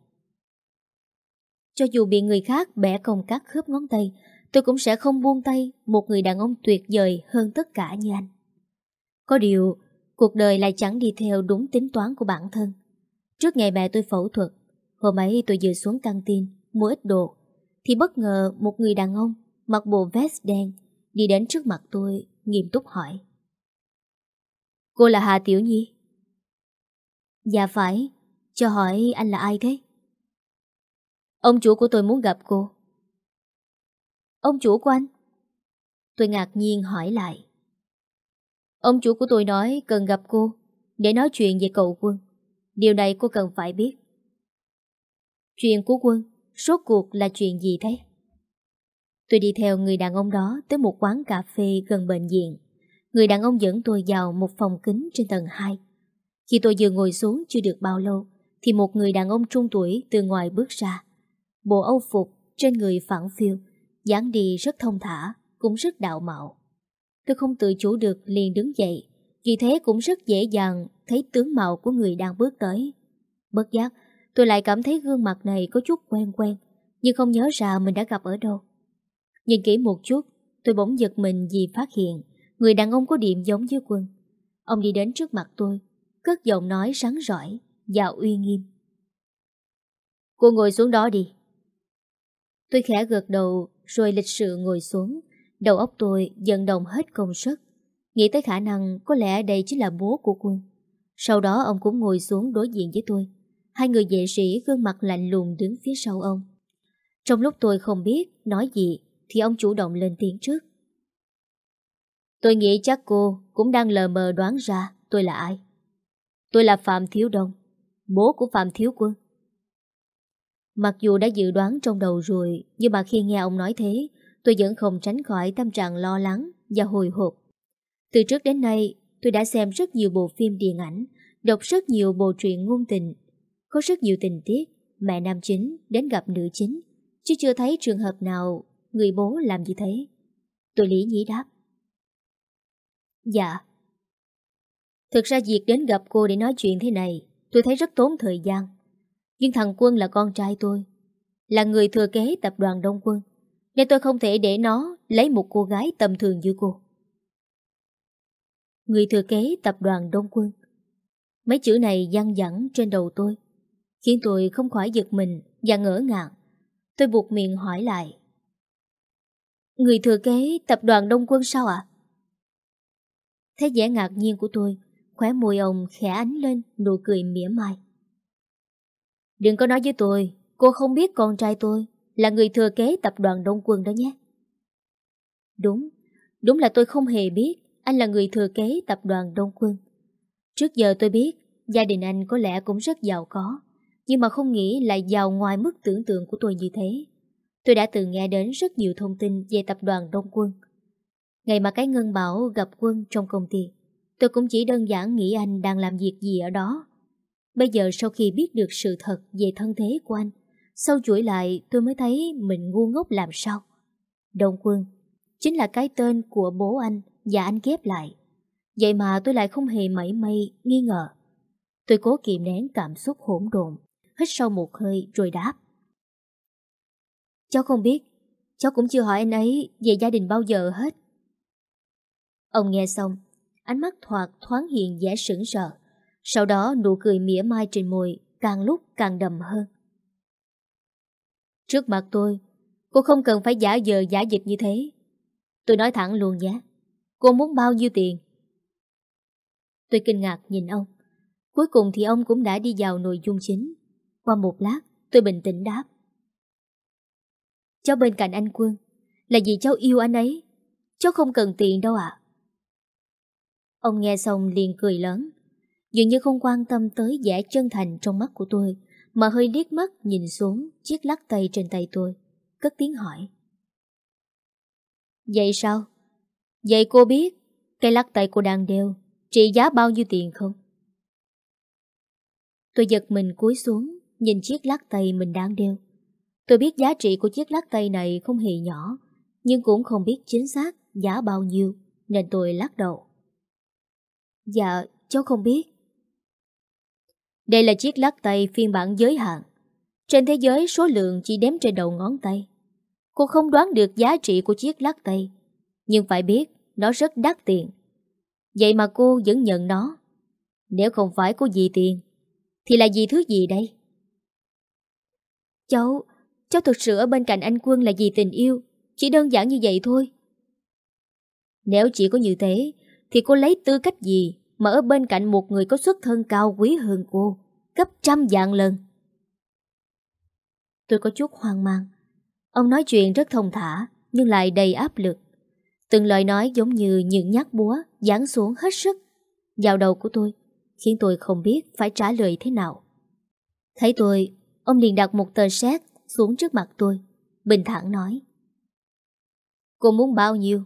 Cho dù bị người khác bẻ cong cắt khớp ngón tay, tôi cũng sẽ không buông tay một người đàn ông tuyệt vời hơn tất cả như anh. Có điều, cuộc đời lại chẳng đi theo đúng tính toán của bản thân. Trước ngày mẹ tôi phẫu thuật, hôm ấy tôi vừa xuống căng tin, mua ít đồ, thì bất ngờ một người đàn ông mặc bộ vest đen đi đến trước mặt tôi, nghiêm túc hỏi. Cô là Hà Tiểu Nhi? Dạ phải, cho hỏi anh là ai thế? Ông chủ của tôi muốn gặp cô. Ông chủ của anh? Tôi ngạc nhiên hỏi lại. Ông chủ của tôi nói cần gặp cô để nói chuyện về cậu quân. Điều này cô cần phải biết. Chuyện của quân, rốt cuộc là chuyện gì thế? Tôi đi theo người đàn ông đó tới một quán cà phê gần bệnh viện. Người đàn ông dẫn tôi vào một phòng kính trên tầng 2. Khi tôi vừa ngồi xuống chưa được bao lâu, thì một người đàn ông trung tuổi từ ngoài bước ra. Bộ âu phục trên người phản phiêu, dáng đi rất thông thả, cũng rất đạo mạo. Tôi không tự chủ được liền đứng dậy, vì thế cũng rất dễ dàng thấy tướng mạo của người đang bước tới. Bất giác, tôi lại cảm thấy gương mặt này có chút quen quen, nhưng không nhớ ra mình đã gặp ở đâu. Nhìn kỹ một chút, tôi bỗng giật mình vì phát hiện người đàn ông có điểm giống với quân. Ông đi đến trước mặt tôi, cất giọng nói rắn rỏi và uy nghiêm. Cô ngồi xuống đó đi. Tôi khẽ gật đầu rồi lịch sự ngồi xuống. Đầu óc tôi dần đồng hết công suất Nghĩ tới khả năng có lẽ đây chính là bố của quân. Sau đó ông cũng ngồi xuống đối diện với tôi. Hai người vệ sĩ gương mặt lạnh lùng đứng phía sau ông. Trong lúc tôi không biết nói gì thì ông chủ động lên tiếng trước. Tôi nghĩ chắc cô cũng đang lờ mờ đoán ra tôi là ai. Tôi là Phạm Thiếu Đông, bố của Phạm Thiếu Quân. Mặc dù đã dự đoán trong đầu rồi, nhưng mà khi nghe ông nói thế, tôi vẫn không tránh khỏi tâm trạng lo lắng và hồi hộp. Từ trước đến nay, tôi đã xem rất nhiều bộ phim điện ảnh, đọc rất nhiều bộ truyện ngôn tình. Có rất nhiều tình tiết, mẹ nam chính đến gặp nữ chính, chứ chưa thấy trường hợp nào người bố làm gì thế. Tôi lý nhí đáp. Dạ. Thực ra việc đến gặp cô để nói chuyện thế này, tôi thấy rất tốn thời gian. Nhưng thằng Quân là con trai tôi, là người thừa kế tập đoàn Đông Quân, nên tôi không thể để nó lấy một cô gái tầm thường như cô. Người thừa kế tập đoàn Đông Quân. Mấy chữ này gian vẳng trên đầu tôi, khiến tôi không khỏi giật mình và ngỡ ngàng. Tôi buộc miệng hỏi lại. Người thừa kế tập đoàn Đông Quân sao ạ? thế vẻ ngạc nhiên của tôi, khóe môi ông khẽ ánh lên nụ cười mỉa mai. Đừng có nói với tôi, cô không biết con trai tôi là người thừa kế tập đoàn Đông Quân đó nhé. Đúng, đúng là tôi không hề biết anh là người thừa kế tập đoàn Đông Quân. Trước giờ tôi biết gia đình anh có lẽ cũng rất giàu có, nhưng mà không nghĩ lại giàu ngoài mức tưởng tượng của tôi như thế. Tôi đã từng nghe đến rất nhiều thông tin về tập đoàn Đông Quân. Ngày mà cái ngân bảo gặp quân trong công ty, tôi cũng chỉ đơn giản nghĩ anh đang làm việc gì ở đó. Bây giờ sau khi biết được sự thật về thân thế của anh, sau chuỗi lại tôi mới thấy mình ngu ngốc làm sao. Đông Quân chính là cái tên của bố anh và anh ghép lại. Vậy mà tôi lại không hề mảy may nghi ngờ. Tôi cố kiềm nén cảm xúc hỗn độn, hít sâu một hơi rồi đáp. Cháu không biết, cháu cũng chưa hỏi anh ấy về gia đình bao giờ hết. Ông nghe xong, ánh mắt thoạt thoáng hiện vẻ sững sờ. Sau đó nụ cười mỉa mai trên môi càng lúc càng đầm hơn. Trước mặt tôi, cô không cần phải giả dờ giả dịch như thế. Tôi nói thẳng luôn nhé. Cô muốn bao nhiêu tiền? Tôi kinh ngạc nhìn ông. Cuối cùng thì ông cũng đã đi vào nội dung chính. Qua một lát, tôi bình tĩnh đáp. Cháu bên cạnh anh Quân Là vì cháu yêu anh ấy Cháu không cần tiền đâu ạ Ông nghe xong liền cười lớn Dường như không quan tâm tới vẻ chân thành trong mắt của tôi Mà hơi liếc mắt nhìn xuống Chiếc lắc tay trên tay tôi Cất tiếng hỏi Vậy sao? Vậy cô biết Cái lắc tay cô đang đeo Trị giá bao nhiêu tiền không? Tôi giật mình cúi xuống Nhìn chiếc lắc tay mình đang đeo Tôi biết giá trị của chiếc lắc tay này không hề nhỏ, nhưng cũng không biết chính xác giá bao nhiêu, nên tôi lắc đầu. Dạ, cháu không biết. Đây là chiếc lắc tay phiên bản giới hạn. Trên thế giới số lượng chỉ đếm trên đầu ngón tay. Cô không đoán được giá trị của chiếc lắc tay, nhưng phải biết nó rất đắt tiền. Vậy mà cô vẫn nhận nó. Nếu không phải của gì tiền, thì là gì thứ gì đây? Cháu, Cháu thực sự ở bên cạnh anh Quân là vì tình yêu Chỉ đơn giản như vậy thôi Nếu chỉ có như thế Thì cô lấy tư cách gì mà ở bên cạnh một người có xuất thân cao quý hơn cô Gấp trăm dạng lần. Tôi có chút hoang mang. Ông nói chuyện rất thông thả Nhưng lại đầy áp lực. Từng lời nói giống như những nhát búa Giáng xuống hết sức. Vào đầu của tôi Khiến tôi không biết phải trả lời thế nào. Thấy tôi Ông liền đặt một tờ xét xuống trước mặt tôi, bình thản nói. Cô muốn bao nhiêu,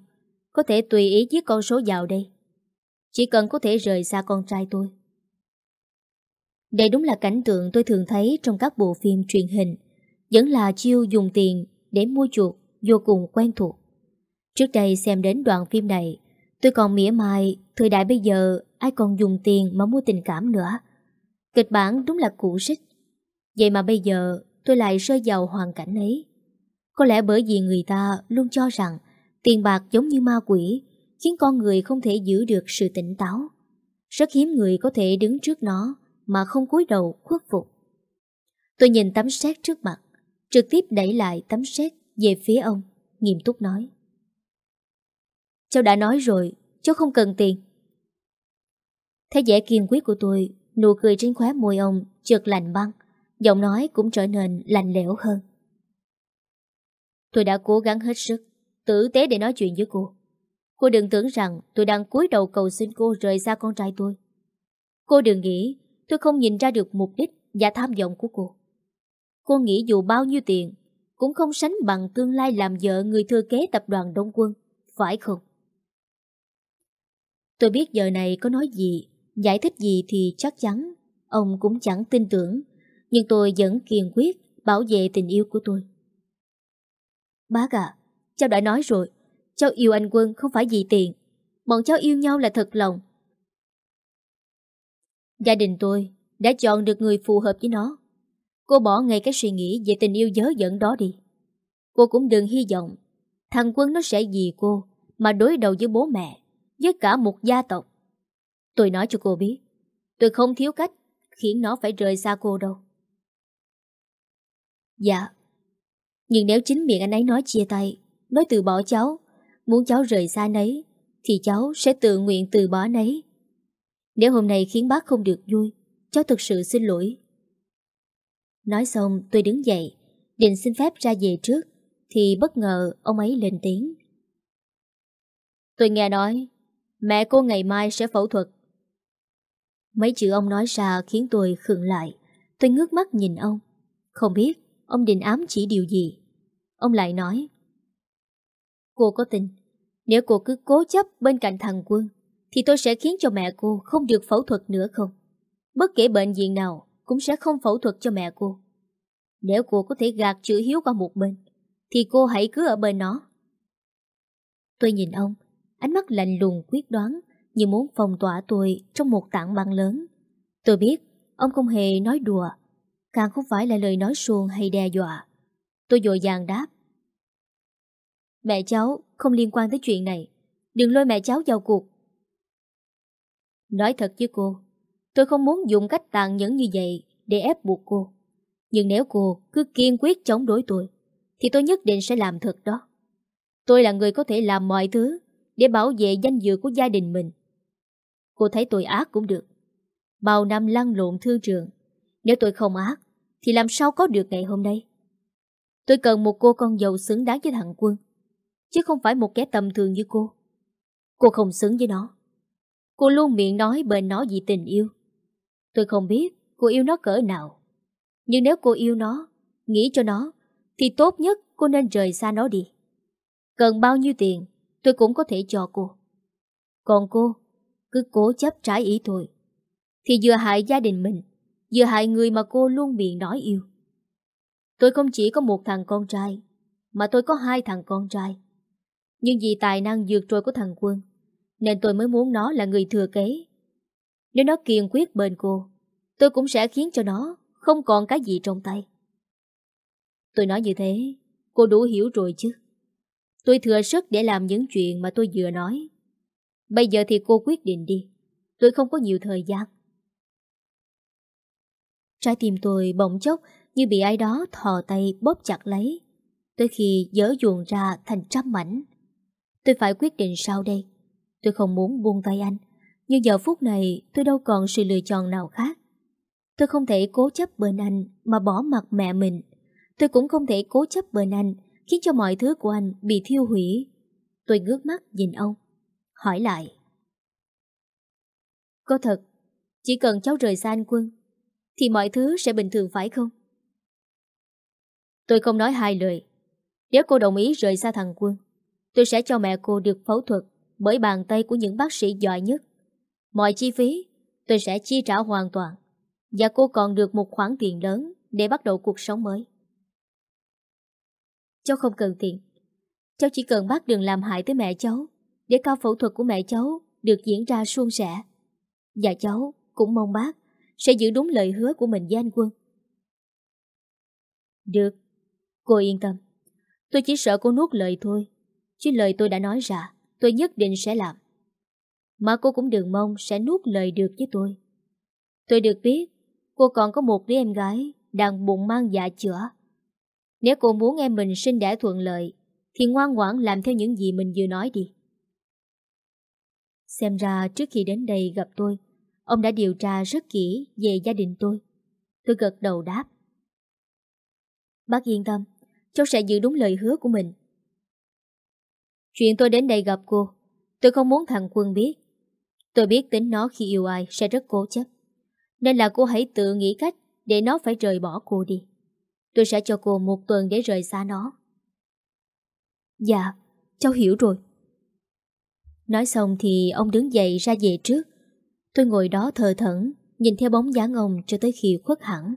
có thể tùy ý với con số vào đây. Chỉ cần có thể rời xa con trai tôi. Đây đúng là cảnh tượng tôi thường thấy trong các bộ phim truyền hình, vẫn là chiêu dùng tiền để mua chuột vô cùng quen thuộc. Trước đây xem đến đoạn phim này, tôi còn mỉa mai thời đại bây giờ ai còn dùng tiền mà mua tình cảm nữa. Kịch bản đúng là cũ xích. Vậy mà bây giờ tôi lại rơi vào hoàn cảnh ấy. Có lẽ bởi vì người ta luôn cho rằng tiền bạc giống như ma quỷ, khiến con người không thể giữ được sự tỉnh táo. Rất hiếm người có thể đứng trước nó mà không cúi đầu khuất phục. Tôi nhìn tấm xét trước mặt, trực tiếp đẩy lại tấm xét về phía ông, nghiêm túc nói. Cháu đã nói rồi, cháu không cần tiền. Thế vẻ kiên quyết của tôi, nụ cười trên khóe môi ông chợt lạnh băng. Giọng nói cũng trở nên lạnh lẽo hơn Tôi đã cố gắng hết sức Tử tế để nói chuyện với cô Cô đừng tưởng rằng tôi đang cúi đầu cầu xin cô rời xa con trai tôi Cô đừng nghĩ tôi không nhìn ra được mục đích và tham vọng của cô Cô nghĩ dù bao nhiêu tiền Cũng không sánh bằng tương lai làm vợ người thừa kế tập đoàn Đông Quân Phải không? Tôi biết giờ này có nói gì Giải thích gì thì chắc chắn Ông cũng chẳng tin tưởng nhưng tôi vẫn kiên quyết bảo vệ tình yêu của tôi. Bác à, cháu đã nói rồi, cháu yêu anh Quân không phải vì tiền. Bọn cháu yêu nhau là thật lòng. Gia đình tôi đã chọn được người phù hợp với nó. Cô bỏ ngay cái suy nghĩ về tình yêu dớ dẫn đó đi. Cô cũng đừng hy vọng thằng Quân nó sẽ vì cô mà đối đầu với bố mẹ, với cả một gia tộc. Tôi nói cho cô biết, tôi không thiếu cách khiến nó phải rời xa cô đâu. Dạ, nhưng nếu chính miệng anh ấy nói chia tay, nói từ bỏ cháu, muốn cháu rời xa nấy, thì cháu sẽ tự nguyện từ bỏ nấy. Nếu hôm nay khiến bác không được vui, cháu thực sự xin lỗi. Nói xong tôi đứng dậy, định xin phép ra về trước, thì bất ngờ ông ấy lên tiếng. Tôi nghe nói, mẹ cô ngày mai sẽ phẫu thuật. Mấy chữ ông nói ra khiến tôi khựng lại. Tôi ngước mắt nhìn ông. Không biết ông định ám chỉ điều gì. Ông lại nói. Cô có tin, nếu cô cứ cố chấp bên cạnh thằng Quân, thì tôi sẽ khiến cho mẹ cô không được phẫu thuật nữa không? Bất kể bệnh viện nào cũng sẽ không phẫu thuật cho mẹ cô. Nếu cô có thể gạt chữ hiếu qua một bên, thì cô hãy cứ ở bên nó. Tôi nhìn ông, ánh mắt lạnh lùng quyết đoán như muốn phong tỏa tôi trong một tảng băng lớn. Tôi biết ông không hề nói đùa, càng không phải là lời nói suông hay đe dọa. Tôi dội dàng đáp. Mẹ cháu không liên quan tới chuyện này, đừng lôi mẹ cháu vào cuộc. Nói thật với cô, tôi không muốn dùng cách tàn nhẫn như vậy để ép buộc cô. Nhưng nếu cô cứ kiên quyết chống đối tôi, thì tôi nhất định sẽ làm thật đó. Tôi là người có thể làm mọi thứ để bảo vệ danh dự của gia đình mình. Cô thấy tôi ác cũng được. Bao năm lăn lộn thương trường. Nếu tôi không ác, thì làm sao có được ngày hôm nay? Tôi cần một cô con dâu xứng đáng với thằng Quân, chứ không phải một kẻ tầm thường như cô. Cô không xứng với nó. Cô luôn miệng nói bên nó vì tình yêu. Tôi không biết cô yêu nó cỡ nào. Nhưng nếu cô yêu nó, nghĩ cho nó, thì tốt nhất cô nên rời xa nó đi. Cần bao nhiêu tiền, tôi cũng có thể cho cô. Còn cô, cứ cố chấp trái ý thôi. Thì vừa hại gia đình mình, vừa hại người mà cô luôn miệng nói yêu. Tôi không chỉ có một thằng con trai, mà tôi có hai thằng con trai. Nhưng vì tài năng dược trôi của thằng Quân, nên tôi mới muốn nó là người thừa kế. Nếu nó kiên quyết bên cô, tôi cũng sẽ khiến cho nó không còn cái gì trong tay. Tôi nói như thế, cô đủ hiểu rồi chứ. Tôi thừa sức để làm những chuyện mà tôi vừa nói. Bây giờ thì cô quyết định đi. Tôi không có nhiều thời gian. Trái tim tôi bỗng chốc như bị ai đó thò tay bóp chặt lấy. Tới khi dỡ ruồng ra thành trăm mảnh. Tôi phải quyết định sau đây. Tôi không muốn buông tay anh. Nhưng giờ phút này tôi đâu còn sự lựa chọn nào khác. Tôi không thể cố chấp bên anh mà bỏ mặt mẹ mình. Tôi cũng không thể cố chấp bên anh khiến cho mọi thứ của anh bị thiêu hủy. Tôi ngước mắt nhìn ông, hỏi lại. Có thật, chỉ cần cháu rời xa anh Quân, thì mọi thứ sẽ bình thường phải không? Tôi không nói hai lời. Nếu cô đồng ý rời xa thằng Quân, tôi sẽ cho mẹ cô được phẫu thuật bởi bàn tay của những bác sĩ giỏi nhất. Mọi chi phí tôi sẽ chi trả hoàn toàn và cô còn được một khoản tiền lớn để bắt đầu cuộc sống mới. Cháu không cần tiền. Cháu chỉ cần bác đừng làm hại tới mẹ cháu để cao phẫu thuật của mẹ cháu được diễn ra suôn sẻ. Và cháu cũng mong bác sẽ giữ đúng lời hứa của mình với anh Quân. Được, cô yên tâm. Tôi chỉ sợ cô nuốt lời thôi. Chứ lời tôi đã nói ra, tôi nhất định sẽ làm. Mà cô cũng đừng mong sẽ nuốt lời được với tôi. Tôi được biết, cô còn có một đứa em gái đang bụng mang dạ chữa. Nếu cô muốn em mình sinh đẻ thuận lợi, thì ngoan ngoãn làm theo những gì mình vừa nói đi. Xem ra trước khi đến đây gặp tôi, ông đã điều tra rất kỹ về gia đình tôi. Tôi gật đầu đáp. Bác yên tâm, cháu sẽ giữ đúng lời hứa của mình. Chuyện tôi đến đây gặp cô, tôi không muốn thằng Quân biết. Tôi biết tính nó khi yêu ai sẽ rất cố chấp. Nên là cô hãy tự nghĩ cách để nó phải rời bỏ cô đi. Tôi sẽ cho cô một tuần để rời xa nó. Dạ, cháu hiểu rồi. Nói xong thì ông đứng dậy ra về trước. Tôi ngồi đó thờ thẫn, nhìn theo bóng dáng ông cho tới khi khuất hẳn.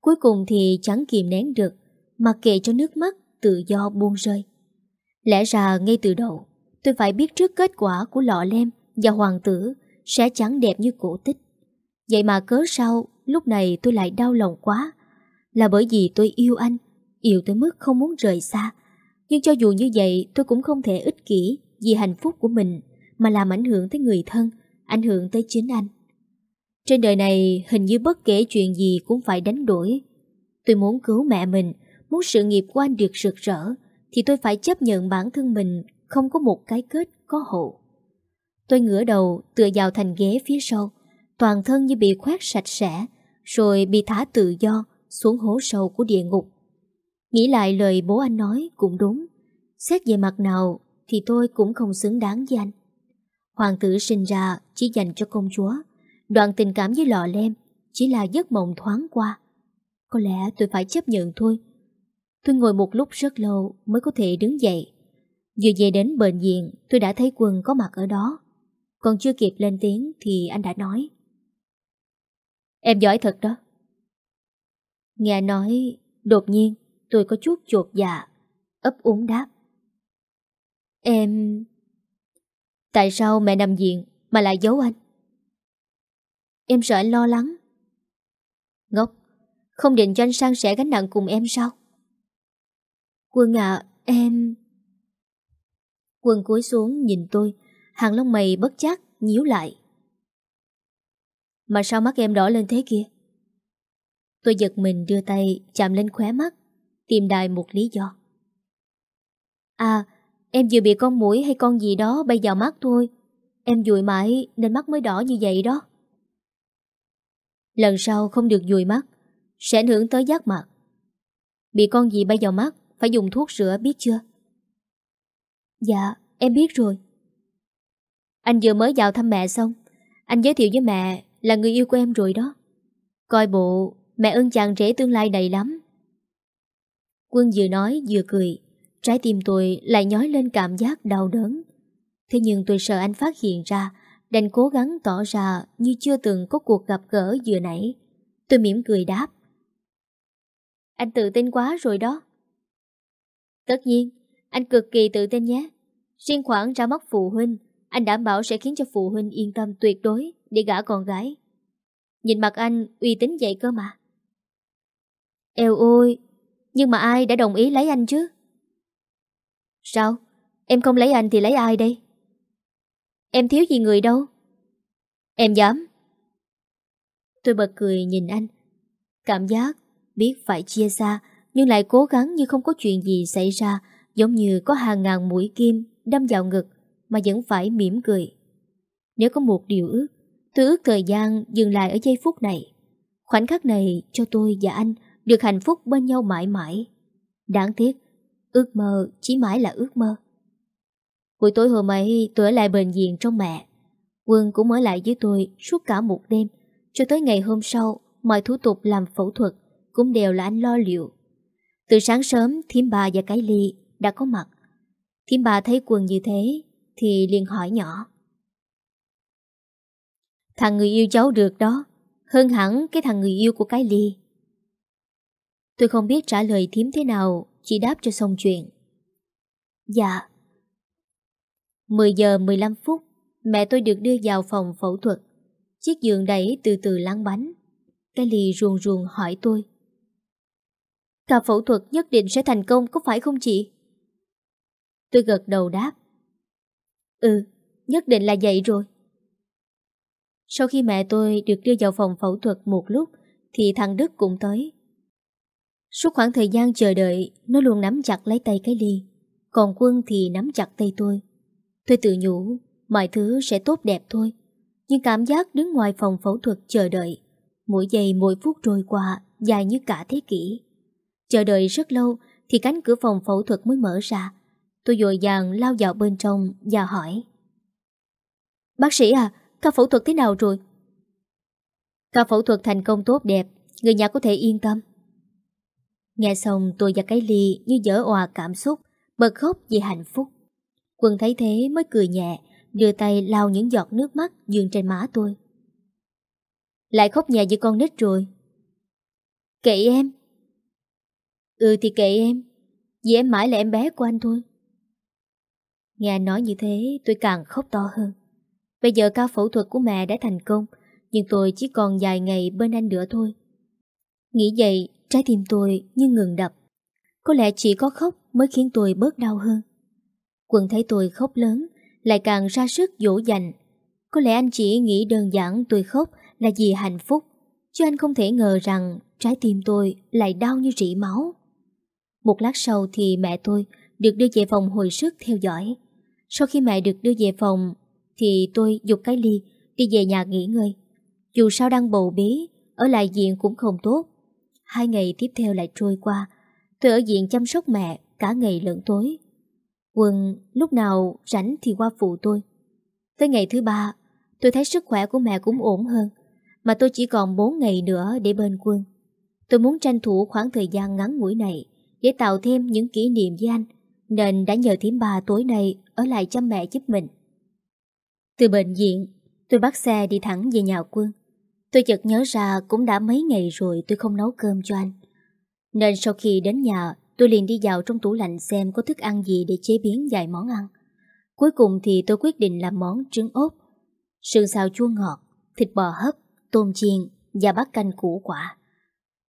Cuối cùng thì chẳng kìm nén được, mặc kệ cho nước mắt tự do buông rơi. Lẽ ra ngay từ đầu, tôi phải biết trước kết quả của lọ lem và hoàng tử sẽ chẳng đẹp như cổ tích. Vậy mà cớ sao lúc này tôi lại đau lòng quá? Là bởi vì tôi yêu anh Yêu tới mức không muốn rời xa. Nhưng cho dù như vậy tôi cũng không thể ích kỷ Vì hạnh phúc của mình Mà làm ảnh hưởng tới người thân Ảnh hưởng tới chính anh. Trên đời này hình như bất kể chuyện gì Cũng phải đánh đổi. Tôi muốn cứu mẹ mình Muốn sự nghiệp của anh được rực rỡ thì tôi phải chấp nhận bản thân mình Không có một cái kết có hộ Tôi ngửa đầu tựa vào thành ghế phía sau toàn thân như bị khoét sạch sẽ, rồi bị thả tự do xuống hố sâu của địa ngục. Nghĩ lại lời bố anh nói cũng đúng. Xét về mặt nào thì tôi cũng không xứng đáng với anh. Hoàng tử sinh ra chỉ dành cho công chúa. Đoạn tình cảm với lọ lem chỉ là giấc mộng thoáng qua. Có lẽ tôi phải chấp nhận thôi. Tôi ngồi một lúc rất lâu mới có thể đứng dậy. Vừa về đến bệnh viện tôi đã thấy Quân có mặt ở đó. Còn chưa kịp lên tiếng thì anh đã nói. Em giỏi thật đó. Nghe nói, đột nhiên tôi có chút chuột dạ, ấp úng đáp. Em... Tại sao mẹ nằm viện mà lại giấu anh? Em sợ anh lo lắng. Ngốc, không định cho anh sang sẻ gánh nặng cùng em sao? Quân à, em... Quân cúi xuống nhìn tôi, hàng lông mày bất chắc, nhíu lại. Mà sao mắt em đỏ lên thế kia? Tôi giật mình đưa tay chạm lên khóe mắt Tìm đài một lý do. À Em vừa bị con mũi hay con gì đó bay vào mắt thôi. Em dụi mãi nên mắt mới đỏ như vậy đó. Lần sau không được dụi mắt Sẽ ảnh hưởng tới giác mặt Bị con gì bay vào mắt phải dùng thuốc rửa biết chưa Dạ em biết rồi Anh vừa mới vào thăm mẹ xong Anh giới thiệu với mẹ là người yêu của em rồi đó. Coi bộ, mẹ ơn chàng rể tương lai đầy lắm. Quân vừa nói vừa cười, trái tim tôi lại nhói lên cảm giác đau đớn. Thế nhưng tôi sợ anh phát hiện ra, đành cố gắng tỏ ra như chưa từng có cuộc gặp gỡ vừa nãy. Tôi mỉm cười đáp. Anh tự tin quá rồi đó. Tất nhiên, anh cực kỳ tự tin nhé. Riêng khoản ra mắt phụ huynh, anh đảm bảo sẽ khiến cho phụ huynh yên tâm tuyệt đối để gả con gái. Nhìn mặt anh uy tín vậy cơ mà. Eo ôi, nhưng mà ai đã đồng ý lấy anh chứ? Sao? Em không lấy anh thì lấy ai đây? Em thiếu gì người đâu? Em dám. Tôi bật cười nhìn anh. Cảm giác biết phải chia xa nhưng lại cố gắng như không có chuyện gì xảy ra giống như có hàng ngàn mũi kim đâm vào ngực mà vẫn phải mỉm cười. Nếu có một điều ước, tôi ước thời gian dừng lại ở giây phút này. Khoảnh khắc này cho tôi và anh được hạnh phúc bên nhau mãi mãi. Đáng tiếc, ước mơ chỉ mãi là ước mơ. Buổi tối hôm ấy tôi ở lại bệnh viện trong mẹ. Quân cũng ở lại với tôi suốt cả một đêm. Cho tới ngày hôm sau, mọi thủ tục làm phẫu thuật cũng đều là anh lo liệu. Từ sáng sớm, Thiếm bà và cái ly đã có mặt. Thiếm bà thấy quần như thế thì liền hỏi nhỏ. Thằng người yêu cháu được đó, hơn hẳn cái thằng người yêu của cái ly. Tôi không biết trả lời thím thế nào, chỉ đáp cho xong chuyện. Dạ. 10 giờ 15 phút, mẹ tôi được đưa vào phòng phẫu thuật. Chiếc giường đẩy từ từ lăn bánh. Cái ly ruồn ruồn hỏi tôi. Cả phẫu thuật nhất định sẽ thành công có phải không chị? Tôi gật đầu đáp. Ừ, nhất định là vậy rồi. Sau khi mẹ tôi được đưa vào phòng phẫu thuật một lúc thì thằng Đức cũng tới. Suốt khoảng thời gian chờ đợi, nó luôn nắm chặt lấy tay cái ly. Còn quân thì nắm chặt tay tôi. Tôi tự nhủ, mọi thứ sẽ tốt đẹp thôi. Nhưng cảm giác đứng ngoài phòng phẫu thuật chờ đợi, mỗi giây mỗi phút trôi qua dài như cả thế kỷ. Chờ đợi rất lâu thì cánh cửa phòng phẫu thuật mới mở ra. Tôi dội dàng lao vào bên trong và hỏi. Bác sĩ à, ca phẫu thuật thế nào rồi? Ca phẫu thuật thành công tốt đẹp, người nhà có thể yên tâm. Nghe xong tôi và cái ly như dở òa cảm xúc, bật khóc vì hạnh phúc. Quân thấy thế mới cười nhẹ, đưa tay lau những giọt nước mắt dường trên má tôi. Lại khóc nhẹ như con nít rồi. Kệ em. Ừ thì kệ em, vì em mãi là em bé của anh thôi. Nghe nói như thế tôi càng khóc to hơn. Bây giờ ca phẫu thuật của mẹ đã thành công, nhưng tôi chỉ còn vài ngày bên anh nữa thôi. Nghĩ vậy, trái tim tôi như ngừng đập. Có lẽ chỉ có khóc mới khiến tôi bớt đau hơn. Quần thấy tôi khóc lớn, lại càng ra sức dỗ dành. Có lẽ anh chỉ nghĩ đơn giản tôi khóc là vì hạnh phúc, chứ anh không thể ngờ rằng trái tim tôi lại đau như rỉ máu. Một lát sau thì mẹ tôi được đưa về phòng hồi sức theo dõi. Sau khi mẹ được đưa về phòng thì tôi dục cái ly đi về nhà nghỉ ngơi. Dù sao đang bầu bí, ở lại viện cũng không tốt. Hai ngày tiếp theo lại trôi qua, tôi ở viện chăm sóc mẹ cả ngày lẫn tối. Quân lúc nào rảnh thì qua phụ tôi. Tới ngày thứ ba, tôi thấy sức khỏe của mẹ cũng ổn hơn, mà tôi chỉ còn 4 ngày nữa để bên quân. Tôi muốn tranh thủ khoảng thời gian ngắn ngủi này để tạo thêm những kỷ niệm với anh, nên đã nhờ thím bà tối nay ở lại chăm mẹ giúp mình. Từ bệnh viện, tôi bắt xe đi thẳng về nhà quân. Tôi chợt nhớ ra cũng đã mấy ngày rồi tôi không nấu cơm cho anh. Nên sau khi đến nhà, tôi liền đi vào trong tủ lạnh xem có thức ăn gì để chế biến vài món ăn. Cuối cùng thì tôi quyết định làm món trứng ốp, sườn xào chua ngọt, thịt bò hấp, tôm chiên và bát canh củ quả.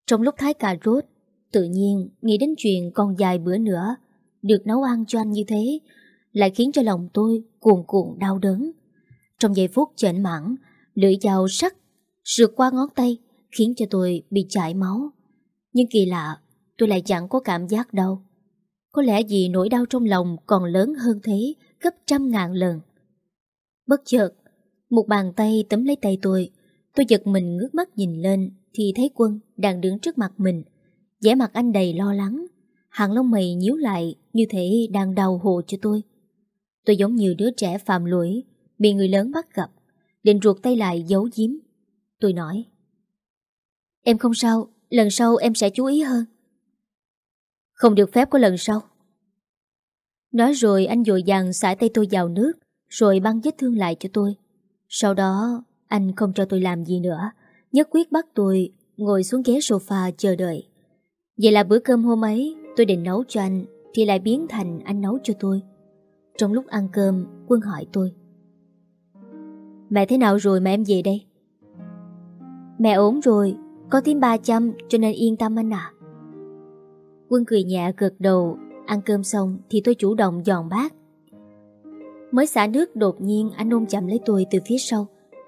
Trong lúc thái cà rốt, tự nhiên nghĩ đến chuyện còn dài bữa nữa, được nấu ăn cho anh như thế, lại khiến cho lòng tôi cuồn cuộn đau đớn. Trong giây phút chệnh mẳng lưỡi dao sắc rượt qua ngón tay khiến cho tôi bị chảy máu. Nhưng kỳ lạ, tôi lại chẳng có cảm giác đau. Có lẽ vì nỗi đau trong lòng còn lớn hơn thế, gấp trăm ngàn lần. Bất chợt, một bàn tay tấm lấy tay tôi. Tôi giật mình ngước mắt nhìn lên thì thấy quân đang đứng trước mặt mình vẻ mặt anh đầy lo lắng. Hàng lông mày nhíu lại như thể đang đau hồ cho tôi. Tôi giống như đứa trẻ phạm lỗi, bị người lớn bắt gặp, định ruột tay lại giấu giếm. Tôi nói. Em không sao, lần sau em sẽ chú ý hơn. Không được phép có lần sau. Nói rồi anh dội dàng xả tay tôi vào nước, rồi băng vết thương lại cho tôi. Sau đó, anh không cho tôi làm gì nữa, nhất quyết bắt tôi ngồi xuống ghế sofa chờ đợi. Vậy là bữa cơm hôm ấy, tôi định nấu cho anh, thì lại biến thành anh nấu cho tôi. Trong lúc ăn cơm, Quân hỏi tôi. Mẹ thế nào rồi mà em về đây? Mẹ ổn rồi, có tiếng ba chăm cho nên yên tâm anh à. Quân cười nhẹ gật đầu, ăn cơm xong thì tôi chủ động dọn bát. Mới xả nước đột nhiên anh ôm chậm lấy tôi từ phía sau.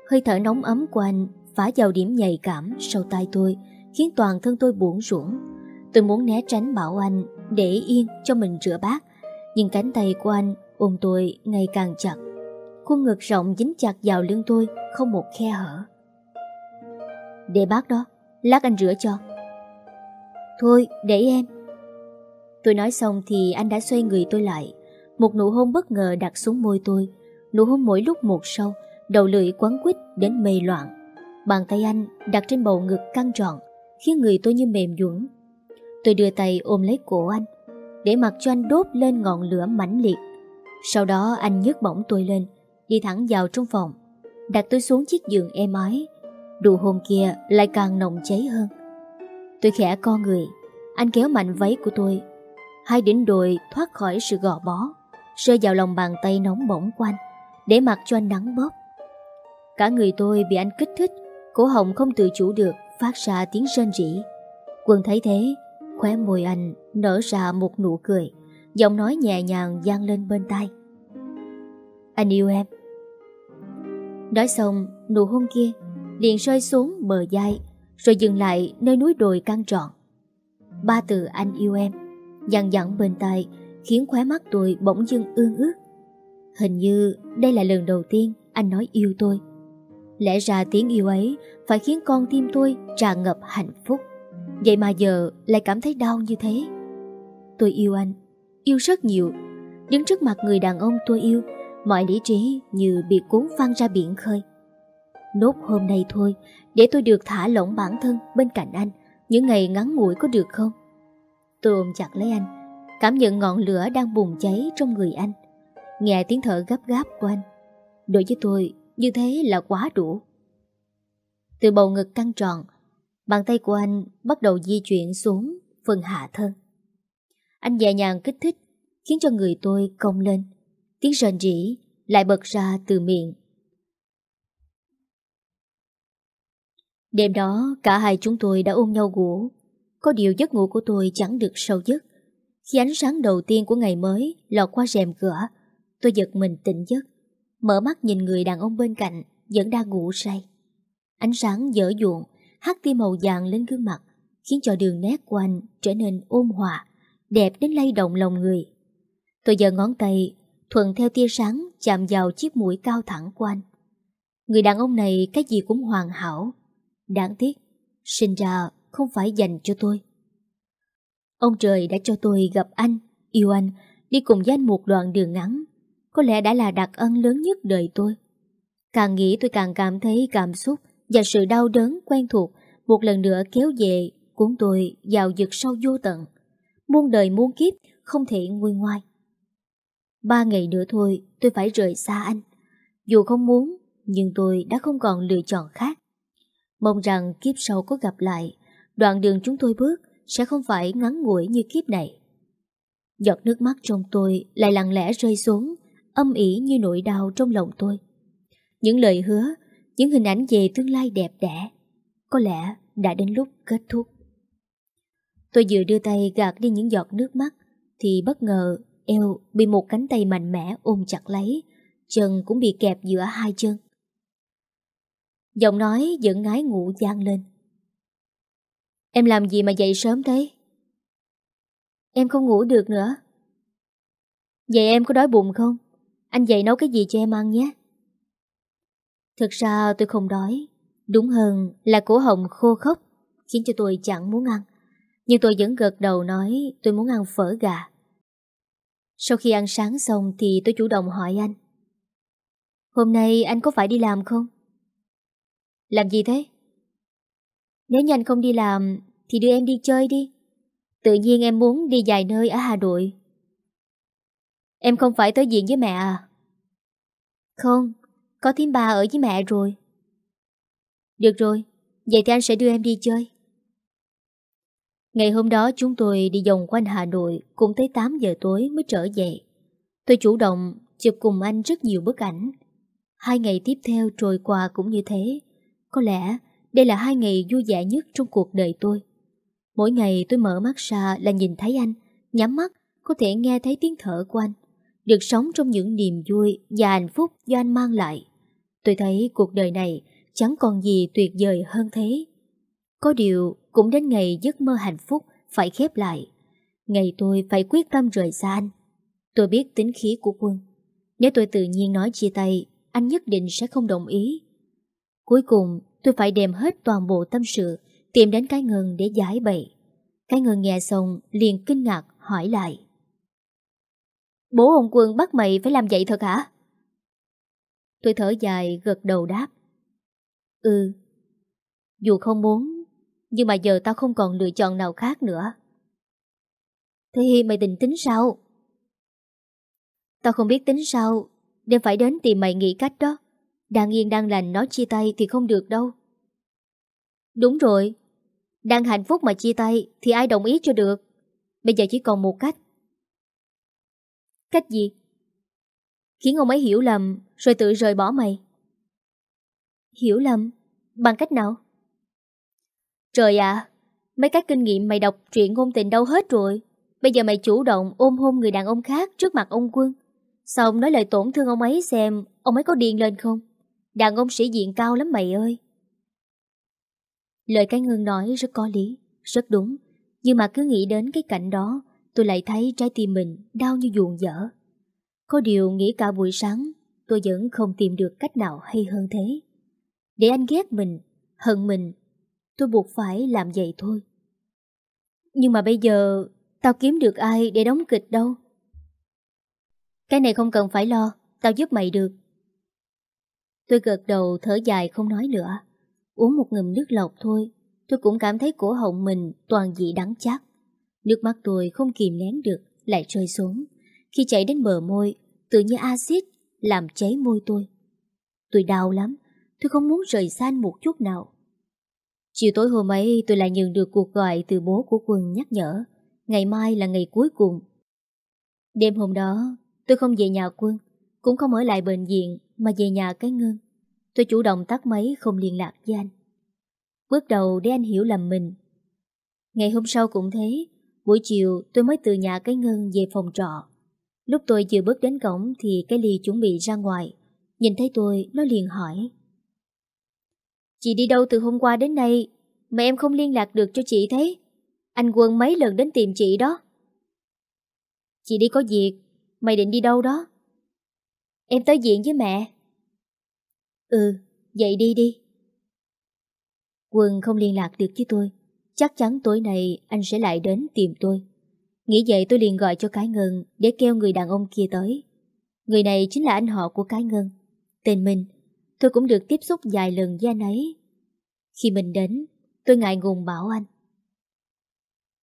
Hơi thở nóng ấm của anh phá vào điểm nhạy cảm sau tay tôi, khiến toàn thân tôi buồn rủng. Tôi muốn né tránh bảo anh để yên cho mình rửa bát, nhưng cánh tay của anh ôm tôi ngày càng chặt. Khuôn ngực rộng dính chặt vào lưng tôi, không một khe hở. Để bát đó, lát anh rửa cho. Thôi, để em. Tôi nói xong thì anh đã xoay người tôi lại. Một nụ hôn bất ngờ đặt xuống môi tôi. Nụ hôn mỗi lúc một sâu, đầu lưỡi quấn quýt đến mê loạn. Bàn tay anh đặt trên bầu ngực căng tròn, khiến người tôi như mềm dũng. Tôi đưa tay ôm lấy cổ anh, để mặc cho anh đốt lên ngọn lửa mãnh liệt. Sau đó anh nhấc bổng tôi lên, đi thẳng vào trong phòng, đặt tôi xuống chiếc giường êm ái. Đù hôn kia lại càng nồng cháy hơn. Tôi khẽ co người, anh kéo mạnh váy của tôi. Hai đỉnh đồi thoát khỏi sự gò bó, rơi vào lòng bàn tay nóng bỏng của anh, để mặc cho anh nắng bóp. Cả người tôi bị anh kích thích, cổ họng không tự chủ được, phát ra tiếng rên rỉ. Quân thấy thế, khóe môi anh nở ra một nụ cười, giọng nói nhẹ nhàng vang lên bên tai. Anh yêu em. Nói xong, nụ hôn kia liền rơi xuống bờ dai rồi dừng lại nơi núi đồi căng trọn. Ba từ anh yêu em, dằn dặn bên tai, khiến khóe mắt tôi bỗng dưng ương ước. Hình như đây là lần đầu tiên anh nói yêu tôi. Lẽ ra tiếng yêu ấy phải khiến con tim tôi tràn ngập hạnh phúc. Vậy mà giờ lại cảm thấy đau như thế. Tôi yêu anh, yêu rất nhiều. Đứng trước mặt người đàn ông tôi yêu, mọi lý trí như bị cuốn phăng ra biển khơi. Nốt hôm nay thôi, để tôi được thả lỏng bản thân bên cạnh anh, những ngày ngắn ngủi có được không? Tôi ôm chặt lấy anh, cảm nhận ngọn lửa đang bùng cháy trong người anh. Nghe tiếng thở gấp gáp của anh. Đối với tôi, như thế là quá đủ. Từ bầu ngực căng tròn, bàn tay của anh bắt đầu di chuyển xuống phần hạ thân. Anh nhẹ nhàng kích thích, khiến cho người tôi cong lên. Tiếng rền rỉ lại bật ra từ miệng. Đêm đó, cả hai chúng tôi đã ôm nhau ngủ. Có điều giấc ngủ của tôi chẳng được sâu giấc. Khi ánh sáng đầu tiên của ngày mới lọt qua rèm cửa, tôi giật mình tỉnh giấc. Mở mắt nhìn người đàn ông bên cạnh, vẫn đang ngủ say. Ánh sáng dở dụn, hắt tia màu vàng lên gương mặt, khiến cho đường nét của anh trở nên ôn hòa, đẹp đến lay động lòng người. Tôi giờ ngón tay, thuận theo tia sáng chạm vào chiếc mũi cao thẳng của anh. Người đàn ông này cái gì cũng hoàn hảo. Đáng tiếc, sinh ra không phải dành cho tôi. Ông trời đã cho tôi gặp anh, yêu anh, đi cùng với anh một đoạn đường ngắn. Có lẽ đã là đặc ân lớn nhất đời tôi. Càng nghĩ tôi càng cảm thấy cảm xúc và sự đau đớn quen thuộc một lần nữa kéo về cuốn tôi vào vực sâu vô tận. Muôn đời muôn kiếp không thể nguôi ngoai. Ba ngày nữa thôi tôi phải rời xa anh. Dù không muốn, nhưng tôi đã không còn lựa chọn khác. Mong rằng kiếp sau có gặp lại, đoạn đường chúng tôi bước sẽ không phải ngắn ngủi như kiếp này. Giọt nước mắt trong tôi lại lặng lẽ rơi xuống, âm ỉ như nỗi đau trong lòng tôi. Những lời hứa, những hình ảnh về tương lai đẹp đẽ, có lẽ đã đến lúc kết thúc. Tôi vừa đưa tay gạt đi những giọt nước mắt, thì bất ngờ eo bị một cánh tay mạnh mẽ ôm chặt lấy, chân cũng bị kẹp giữa hai chân. Giọng nói vẫn ngái ngủ gian lên. Em làm gì mà dậy sớm thế? Em không ngủ được nữa. Vậy em có đói bụng không? Anh dậy nấu cái gì cho em ăn nhé. Thực ra tôi không đói. Đúng hơn là cổ họng khô khốc khiến cho tôi chẳng muốn ăn. Nhưng tôi vẫn gật đầu nói tôi muốn ăn phở gà. Sau khi ăn sáng xong thì tôi chủ động hỏi anh. Hôm nay anh có phải đi làm không? Làm gì thế? Nếu như anh không đi làm thì đưa em đi chơi đi. Tự nhiên em muốn đi dài nơi ở Hà Nội. Em không phải tới diện với mẹ à? Không, có thím bà ở với mẹ rồi. Được rồi, vậy thì anh sẽ đưa em đi chơi. Ngày hôm đó chúng tôi đi vòng quanh Hà Nội cũng tới 8 giờ tối mới trở về. Tôi chủ động chụp cùng anh rất nhiều bức ảnh. Hai ngày tiếp theo trôi qua cũng như thế. Có lẽ đây là hai ngày vui vẻ nhất trong cuộc đời tôi. Mỗi ngày tôi mở mắt ra là nhìn thấy anh, nhắm mắt có thể nghe thấy tiếng thở của anh. Được sống trong những niềm vui và hạnh phúc do anh mang lại. Tôi thấy cuộc đời này chẳng còn gì tuyệt vời hơn thế. Có điều cũng đến ngày giấc mơ hạnh phúc phải khép lại. Ngày tôi phải quyết tâm rời xa anh. Tôi biết tính khí của quân. Nếu tôi tự nhiên nói chia tay, anh nhất định sẽ không đồng ý. Cuối cùng, tôi phải đem hết toàn bộ tâm sự, tìm đến cái ngân để giải bày. Cái ngân nghe xong liền kinh ngạc hỏi lại. Bố ông quân bắt mày phải làm vậy thật hả? Tôi thở dài gật đầu đáp. Ừ. Dù không muốn, nhưng mà giờ tao không còn lựa chọn nào khác nữa. Thế mày định tính sao? Tao không biết tính sao, nên phải đến tìm mày nghĩ cách đó. Đang yên đang lành nói chia tay thì không được đâu. Đúng rồi, đang hạnh phúc mà chia tay thì ai đồng ý cho được. Bây giờ chỉ còn một cách. Cách gì? Khiến ông ấy hiểu lầm rồi tự rời bỏ mày. Hiểu lầm? Bằng cách nào? Trời ạ, mấy cái kinh nghiệm mày đọc truyện ngôn tình đâu hết rồi. Bây giờ mày chủ động ôm hôn người đàn ông khác trước mặt ông quân. Xong nói lời tổn thương ông ấy xem ông ấy có điên lên không? Đàn ông sĩ diện cao lắm mày ơi. Lời cái ngưng nói rất có lý, rất đúng. Nhưng mà cứ nghĩ đến cái cảnh đó, tôi lại thấy trái tim mình đau như ruộng dở. Có điều nghĩ cả buổi sáng, tôi vẫn không tìm được cách nào hay hơn thế. Để anh ghét mình, hận mình, tôi buộc phải làm vậy thôi. Nhưng mà bây giờ, tao kiếm được ai để đóng kịch đâu. Cái này không cần phải lo, tao giúp mày được. Tôi gật đầu thở dài không nói nữa. Uống một ngụm nước lọc thôi, tôi cũng cảm thấy cổ họng mình toàn dị đắng chát. Nước mắt tôi không kìm nén được, lại rơi xuống. Khi chảy đến bờ môi, tự như axit làm cháy môi tôi. Tôi đau lắm, tôi không muốn rời xa anh một chút nào. Chiều tối hôm ấy tôi lại nhận được cuộc gọi từ bố của Quân nhắc nhở. Ngày mai là ngày cuối cùng. Đêm hôm đó, tôi không về nhà Quân, cũng không ở lại bệnh viện mà về nhà cái ngân. Tôi chủ động tắt máy không liên lạc với anh. Bước đầu để anh hiểu lầm mình. Ngày hôm sau cũng thế, buổi chiều tôi mới từ nhà cái ngân về phòng trọ. Lúc tôi vừa bước đến cổng thì cái ly chuẩn bị ra ngoài. Nhìn thấy tôi, nó liền hỏi. Chị đi đâu từ hôm qua đến nay mà em không liên lạc được cho chị thế? Anh Quân mấy lần đến tìm chị đó. Chị đi có việc, mày định đi đâu đó? Em tới diện với mẹ. Ừ, vậy đi đi. Quân không liên lạc được với tôi. Chắc chắn tối nay anh sẽ lại đến tìm tôi. Nghĩ vậy tôi liền gọi cho cái ngân để kêu người đàn ông kia tới. Người này chính là anh họ của cái ngân. Tên Minh. tôi cũng được tiếp xúc vài lần với anh ấy. Khi mình đến, tôi ngại ngùng bảo anh.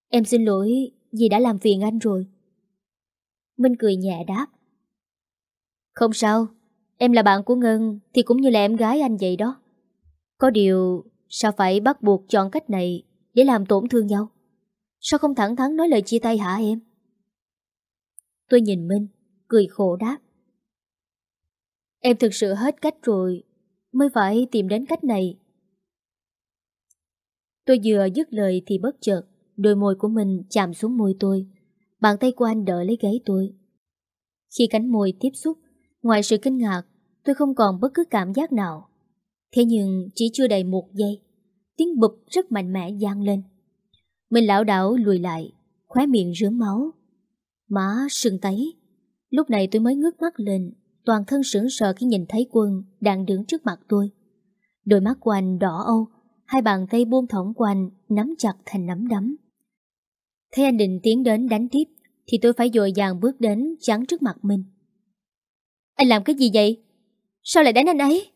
Em xin lỗi vì đã làm phiền anh rồi. Minh cười nhẹ đáp. Không sao, em là bạn của Ngân thì cũng như là em gái anh vậy đó. Có điều, sao phải bắt buộc chọn cách này để làm tổn thương nhau? Sao không thẳng thắn nói lời chia tay hả em? Tôi nhìn Minh, cười khổ đáp. Em thực sự hết cách rồi, mới phải tìm đến cách này. Tôi vừa dứt lời thì bất chợt, đôi môi của mình chạm xuống môi tôi. Bàn tay của anh đỡ lấy gáy tôi. Khi cánh môi tiếp xúc, ngoài sự kinh ngạc, tôi không còn bất cứ cảm giác nào. Thế nhưng chỉ chưa đầy một giây, tiếng bụp rất mạnh mẽ gian lên. Mình lão đảo lùi lại, khóe miệng rướm máu. Má sưng tấy. Lúc này tôi mới ngước mắt lên, toàn thân sững sờ khi nhìn thấy quân đang đứng trước mặt tôi. Đôi mắt của anh đỏ âu, hai bàn tay buông thõng của anh nắm chặt thành nắm đấm. Thấy anh định tiến đến đánh tiếp, thì tôi phải dội dàng bước đến chắn trước mặt mình. Anh làm cái gì vậy? Sao lại đánh anh ấy?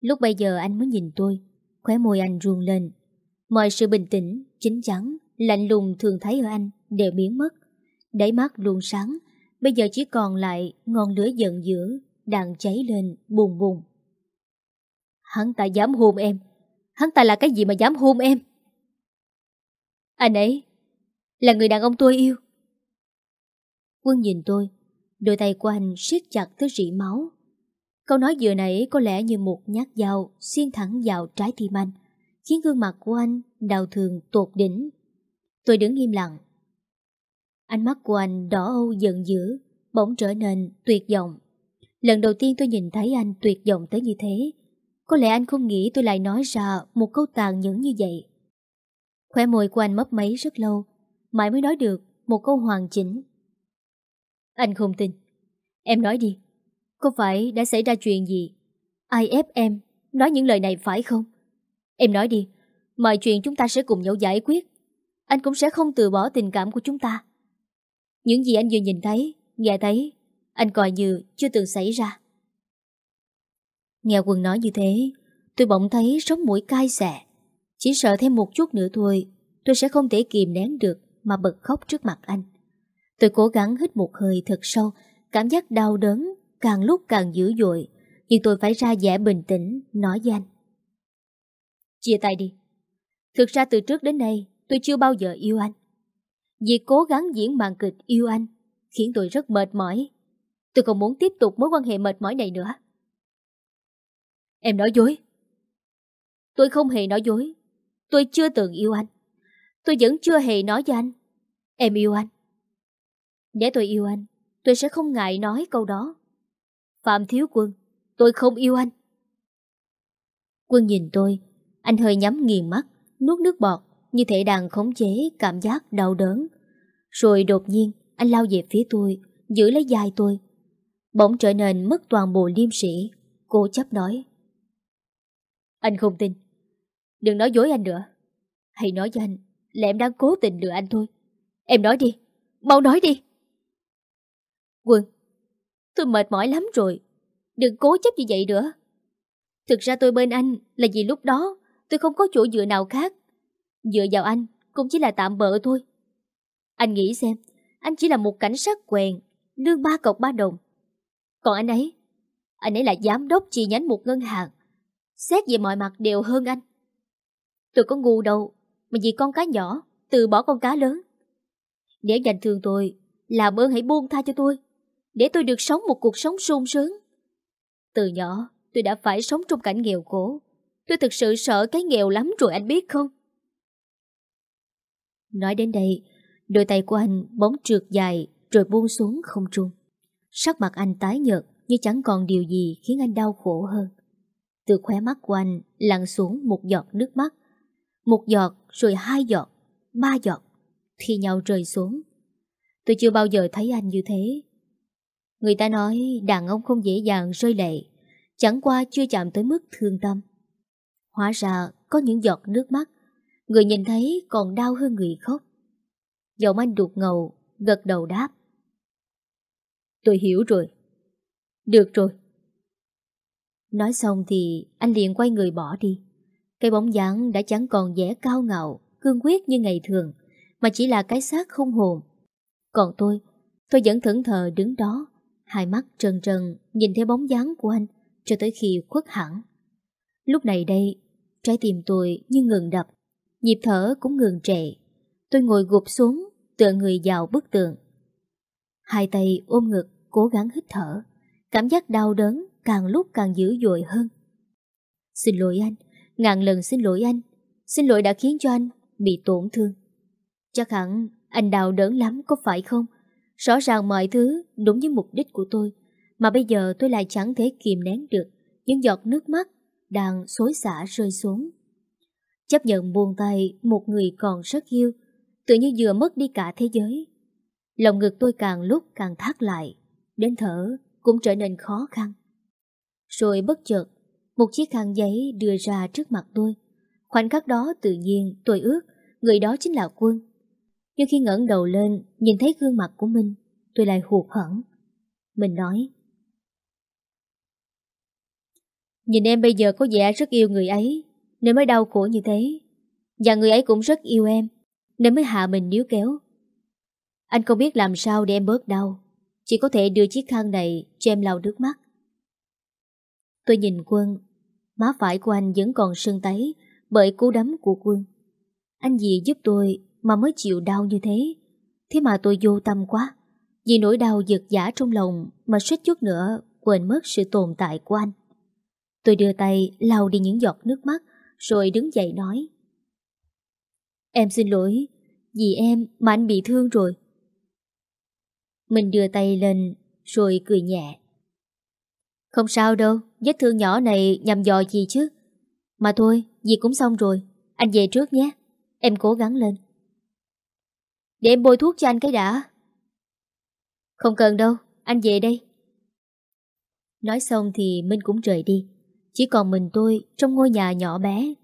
Lúc bây giờ anh mới nhìn tôi, khóe môi anh ruồn lên, Mọi sự bình tĩnh, chính chắn, lạnh lùng thường thấy ở anh đều biến mất. Đáy mắt luôn sáng, bây giờ chỉ còn lại ngọn lửa giận dữ, đang cháy lên bùng bùng. Hắn ta dám hôn em. Hắn ta là cái gì mà dám hôn em? Anh ấy là người đàn ông tôi yêu. Quân nhìn tôi, đôi tay của anh siết chặt tới rỉ máu. Câu nói vừa nãy có lẽ như một nhát dao xuyên thẳng vào trái tim anh khiến gương mặt của anh đau thường tột đỉnh. Tôi đứng im lặng. Ánh mắt của anh đỏ âu giận dữ, bỗng trở nên tuyệt vọng. Lần đầu tiên tôi nhìn thấy anh tuyệt vọng tới như thế. Có lẽ anh không nghĩ tôi lại nói ra một câu tàn nhẫn như vậy. Khỏe môi của anh mấp máy rất lâu, mãi mới nói được một câu hoàn chỉnh. Anh không tin. Em nói đi, có phải đã xảy ra chuyện gì? Ai ép em nói những lời này phải không? Em nói đi, mọi chuyện chúng ta sẽ cùng nhau giải quyết. Anh cũng sẽ không từ bỏ tình cảm của chúng ta. Những gì anh vừa nhìn thấy, nghe thấy, anh coi như chưa từng xảy ra. Nghe Quân nói như thế, tôi bỗng thấy sống mũi cay xè. Chỉ sợ thêm một chút nữa thôi, tôi sẽ không thể kìm nén được mà bật khóc trước mặt anh. Tôi cố gắng hít một hơi thật sâu, cảm giác đau đớn càng lúc càng dữ dội, nhưng tôi phải ra vẻ bình tĩnh, nói với anh. Chia tay đi. Thực ra từ trước đến nay tôi chưa bao giờ yêu anh. Vì cố gắng diễn màn kịch yêu anh khiến tôi rất mệt mỏi. Tôi không muốn tiếp tục mối quan hệ mệt mỏi này nữa. Em nói dối. Tôi không hề nói dối. Tôi chưa từng yêu anh. Tôi vẫn chưa hề nói với anh. Em yêu anh. Nếu tôi yêu anh, tôi sẽ không ngại nói câu đó. Phạm Thiếu Quân, tôi không yêu anh. Quân nhìn tôi, anh hơi nhắm nghiền mắt, nuốt nước bọt, như thể đang khống chế cảm giác đau đớn. Rồi đột nhiên, anh lao về phía tôi, giữ lấy dài tôi. Bỗng trở nên mất toàn bộ liêm sĩ, cô chấp nói. Anh không tin. Đừng nói dối anh nữa. Hãy nói cho anh là em đang cố tình lừa anh thôi. Em nói đi, mau nói đi. Quân, tôi mệt mỏi lắm rồi. Đừng cố chấp như vậy nữa. Thực ra tôi bên anh là vì lúc đó Tôi không có chỗ dựa nào khác. Dựa vào anh cũng chỉ là tạm bỡ thôi. Anh nghĩ xem, anh chỉ là một cảnh sát quèn, lương ba cọc ba đồng. Còn anh ấy, anh ấy là giám đốc chi nhánh một ngân hàng. Xét về mọi mặt đều hơn anh. Tôi có ngu đâu, mà vì con cá nhỏ, từ bỏ con cá lớn. Nếu dành thương tôi, làm ơn hãy buông tha cho tôi. để tôi được sống một cuộc sống sung sướng. Từ nhỏ, tôi đã phải sống trong cảnh nghèo khổ. Tôi thực sự sợ cái nghèo lắm rồi anh biết không? Nói đến đây, đôi tay của anh bóng trượt dài rồi buông xuống không trung. Sắc mặt anh tái nhợt như chẳng còn điều gì khiến anh đau khổ hơn. Từ khóe mắt của anh lặn xuống một giọt nước mắt. Một giọt rồi hai giọt, ba giọt, thì nhau rơi xuống. Tôi chưa bao giờ thấy anh như thế. Người ta nói đàn ông không dễ dàng rơi lệ, chẳng qua chưa chạm tới mức thương tâm. Hóa ra có những giọt nước mắt, người nhìn thấy còn đau hơn người khóc. Giọng anh đục ngầu, gật đầu đáp. Tôi hiểu rồi. Được rồi. Nói xong thì anh liền quay người bỏ đi. Cái bóng dáng đã chẳng còn vẻ cao ngạo, cương quyết như ngày thường, mà chỉ là cái xác không hồn. Còn tôi, tôi vẫn thẫn thờ đứng đó, hai mắt trần trần nhìn theo bóng dáng của anh cho tới khi khuất hẳn. Lúc này đây, trái tim tôi như ngừng đập, nhịp thở cũng ngừng trệ. Tôi ngồi gục xuống, tựa người vào bức tường. Hai tay ôm ngực, cố gắng hít thở. Cảm giác đau đớn càng lúc càng dữ dội hơn. Xin lỗi anh, ngàn lần xin lỗi anh. Xin lỗi đã khiến cho anh bị tổn thương. Chắc hẳn anh đau đớn lắm có phải không? Rõ ràng mọi thứ đúng với mục đích của tôi, mà bây giờ tôi lại chẳng thể kìm nén được những giọt nước mắt đang xối xả rơi xuống. Chấp nhận buông tay một người còn rất yêu, tự như vừa mất đi cả thế giới. Lòng ngực tôi càng lúc càng thắt lại, đến thở cũng trở nên khó khăn. Rồi bất chợt, một chiếc khăn giấy đưa ra trước mặt tôi. Khoảnh khắc đó tự nhiên tôi ước người đó chính là Quân. Nhưng khi ngẩng đầu lên, nhìn thấy gương mặt của mình, tôi lại hụt hẫng. Mình nói, Nhìn em bây giờ có vẻ rất yêu người ấy, nên mới đau khổ như thế. Và người ấy cũng rất yêu em, nên mới hạ mình níu kéo. Anh không biết làm sao để em bớt đau, chỉ có thể đưa chiếc khăn này cho em lau nước mắt. Tôi nhìn Quân, má phải của anh vẫn còn sưng tấy bởi cú đấm của Quân. Anh gì giúp tôi mà mới chịu đau như thế. Thế mà tôi vô tâm quá. Vì nỗi đau giật giả trong lòng mà suýt chút nữa quên mất sự tồn tại của anh. Tôi đưa tay lau đi những giọt nước mắt rồi đứng dậy nói. Em xin lỗi, vì em mà anh bị thương rồi. Mình đưa tay lên rồi cười nhẹ. Không sao đâu, vết thương nhỏ này nhằm dò gì chứ. Mà thôi, gì cũng xong rồi, anh về trước nhé. Em cố gắng lên. Để em bôi thuốc cho anh cái đã. Không cần đâu, anh về đây. Nói xong thì Minh cũng rời đi. Chỉ còn mình tôi trong ngôi nhà nhỏ bé.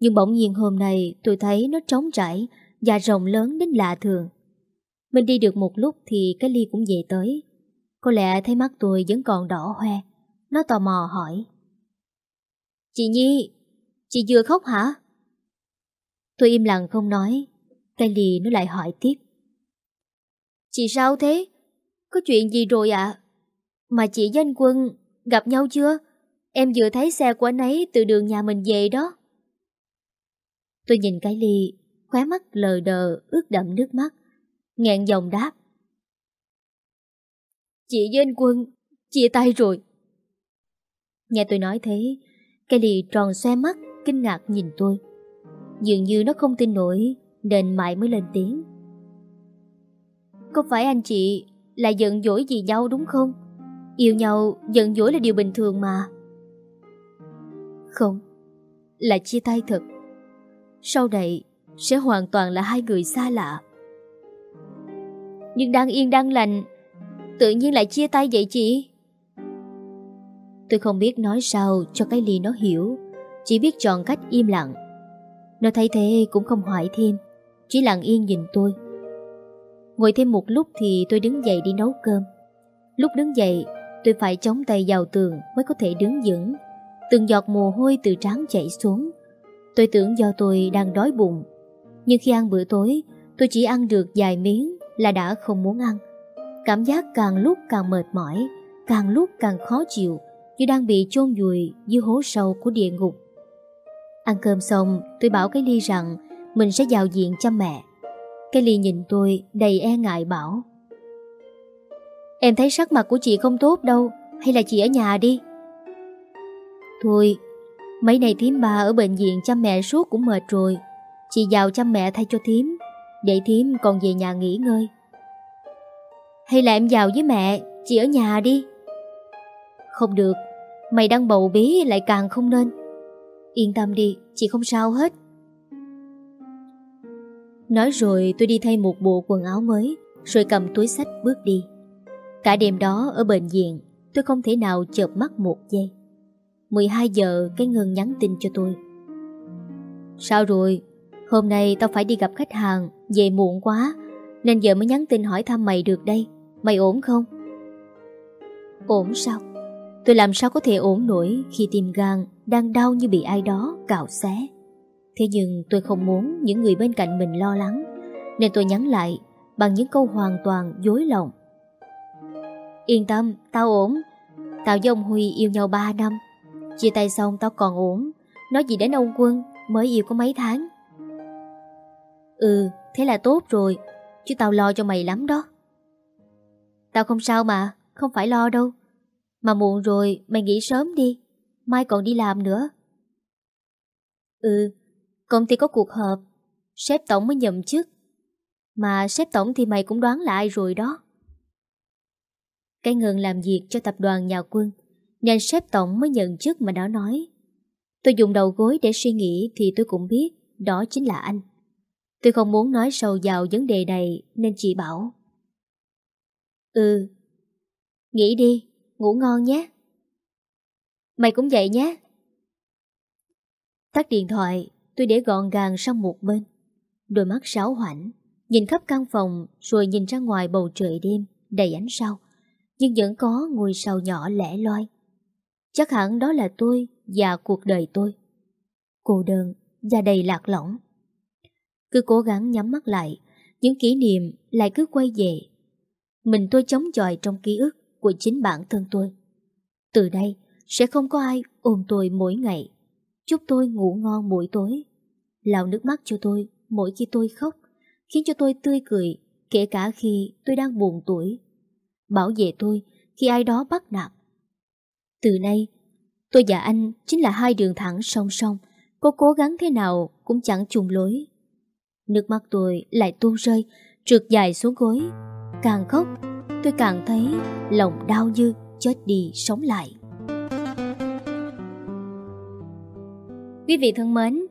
Nhưng bỗng nhiên hôm nay tôi thấy nó trống trải và rộng lớn đến lạ thường. Mình đi được một lúc thì cái ly cũng về tới. Có lẽ thấy mắt tôi vẫn còn đỏ hoe. Nó tò mò hỏi. Chị Nhi, chị vừa khóc hả? Tôi im lặng không nói. Cái ly nó lại hỏi tiếp. Chị sao thế? Có chuyện gì rồi ạ? Mà chị với anh Quân gặp nhau chưa? Em vừa thấy xe của anh ấy từ đường nhà mình về đó. Tôi nhìn cái ly, khóe mắt lờ đờ, ướt đậm nước mắt. Ngẹn dòng đáp. Chị với anh Quân chia tay rồi. Nghe tôi nói thế, cái ly tròn xoe mắt, kinh ngạc nhìn tôi. Dường như nó không tin nổi, nên mãi mới lên tiếng. Có phải anh chị là giận dỗi gì nhau đúng không? Yêu nhau giận dỗi là điều bình thường mà. Không, là chia tay thật. Sau này sẽ hoàn toàn là hai người xa lạ. Nhưng đang yên đang lành, tự nhiên lại chia tay vậy chị? Tôi không biết nói sao cho cái ly nó hiểu, chỉ biết chọn cách im lặng. Nó thấy thế cũng không hỏi thêm, chỉ lặng yên nhìn tôi. Ngồi thêm một lúc thì tôi đứng dậy đi nấu cơm. Lúc đứng dậy, tôi phải chống tay vào tường mới có thể đứng vững. Từng giọt mồ hôi từ trán chảy xuống. Tôi tưởng do tôi đang đói bụng. Nhưng khi ăn bữa tối, tôi chỉ ăn được vài miếng là đã không muốn ăn. Cảm giác càng lúc càng mệt mỏi, càng lúc càng khó chịu, như đang bị chôn vùi dưới hố sâu của địa ngục. Ăn cơm xong, tôi bảo cái ly rằng mình sẽ vào diện cho mẹ. Cái ly nhìn tôi đầy e ngại bảo Em thấy sắc mặt của chị không tốt đâu Hay là chị ở nhà đi Thôi. Mấy ngày thím bà ở bệnh viện chăm mẹ suốt cũng mệt rồi. Chị vào chăm mẹ thay cho thím, Để thím còn về nhà nghỉ ngơi. Hay là em vào với mẹ, Chị ở nhà đi. Không được, Mày đang bầu bí lại càng không nên. Yên tâm đi, Chị không sao hết. Nói rồi tôi đi thay một bộ quần áo mới, Rồi cầm túi sách bước đi. Cả đêm đó ở bệnh viện, Tôi không thể nào chợp mắt một giây. 12 giờ cái Ngân nhắn tin cho tôi. Sao rồi? Hôm nay tao phải đi gặp khách hàng Về muộn quá Nên giờ mới nhắn tin hỏi thăm mày được đây. Mày ổn không? Ổn sao? Tôi làm sao có thể ổn nổi Khi tim gan đang đau như bị ai đó cào xé? Thế nhưng tôi không muốn Những người bên cạnh mình lo lắng Nên tôi nhắn lại Bằng những câu hoàn toàn dối lòng. Yên tâm, tao ổn. Tao với ông Huy yêu nhau 3 năm. Chia tay xong tao còn ổn Nói gì đến ông Quân Mới yêu có mấy tháng. Ừ, thế là tốt rồi Chứ tao lo cho mày lắm đó. Tao không sao mà Không phải lo đâu. Mà muộn rồi mày nghỉ sớm đi Mai còn đi làm nữa. Ừ Công ty có cuộc họp Sếp tổng mới nhậm chức. Mà sếp tổng thì mày cũng đoán là ai rồi đó. Cái ngừng làm việc cho tập đoàn nhà quân. Nên sếp tổng mới nhận chức mà nó nói. Tôi dùng đầu gối để suy nghĩ Thì tôi cũng biết Đó chính là anh. Tôi không muốn nói sâu vào vấn đề này Nên chị bảo. Ừ Nghỉ đi, ngủ ngon nhé. Mày cũng vậy nhé. Tắt điện thoại Tôi để gọn gàng sang một bên. Đôi mắt sáo hoảnh Nhìn khắp căn phòng Rồi nhìn ra ngoài bầu trời đêm Đầy ánh sao. Nhưng vẫn có ngôi sao nhỏ lẻ loi. Chắc hẳn đó là tôi Và cuộc đời tôi. Cô đơn và đầy lạc lõng. Cứ cố gắng nhắm mắt lại, Những kỷ niệm lại cứ quay về. Mình tôi chống chọi trong ký ức Của chính bản thân tôi. Từ đây sẽ không có ai ôm tôi mỗi ngày. Chúc tôi ngủ ngon mỗi tối. Lào nước mắt cho tôi mỗi khi tôi khóc, Khiến cho tôi tươi cười, Kể cả khi tôi đang buồn tuổi. Bảo vệ tôi khi ai đó bắt nạt. Từ nay. Tôi và anh chính là hai đường thẳng song song Có cố gắng thế nào cũng chẳng chung lối. Nước mắt tôi lại tuôn rơi Trượt dài xuống gối. Càng khóc Tôi càng thấy lòng đau như chết đi sống lại. Quý vị thân mến,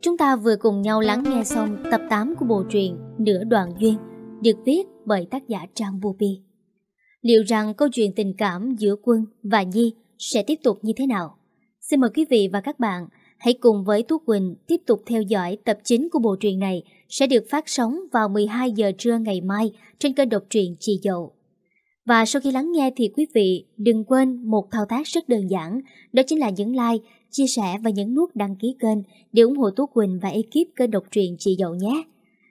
chúng ta vừa cùng nhau lắng nghe xong tập 8 của bộ truyện Nửa đoạn Duyên được viết bởi tác giả Trang Bubi. Liệu rằng câu chuyện tình cảm giữa Quân và Nhi sẽ tiếp tục như thế nào? Xin mời quý vị và các bạn hãy cùng với Tú Quỳnh tiếp tục theo dõi tập chính của bộ truyện này sẽ được phát sóng vào 12 giờ trưa ngày mai trên kênh độc truyện Chị Dậu. Và sau khi lắng nghe thì quý vị đừng quên một thao tác rất đơn giản, đó chính là nhấn like, chia sẻ và nhấn nút đăng ký kênh để ủng hộ Tú Quỳnh và ekip kênh độc truyện chị dậu nhé.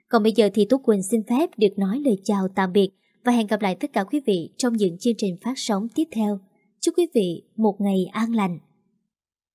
Còn bây giờ thì Tú Quỳnh xin phép được nói lời chào tạm biệt và hẹn gặp lại tất cả quý vị trong những chương trình phát sóng tiếp theo. Chúc quý vị một ngày an lành.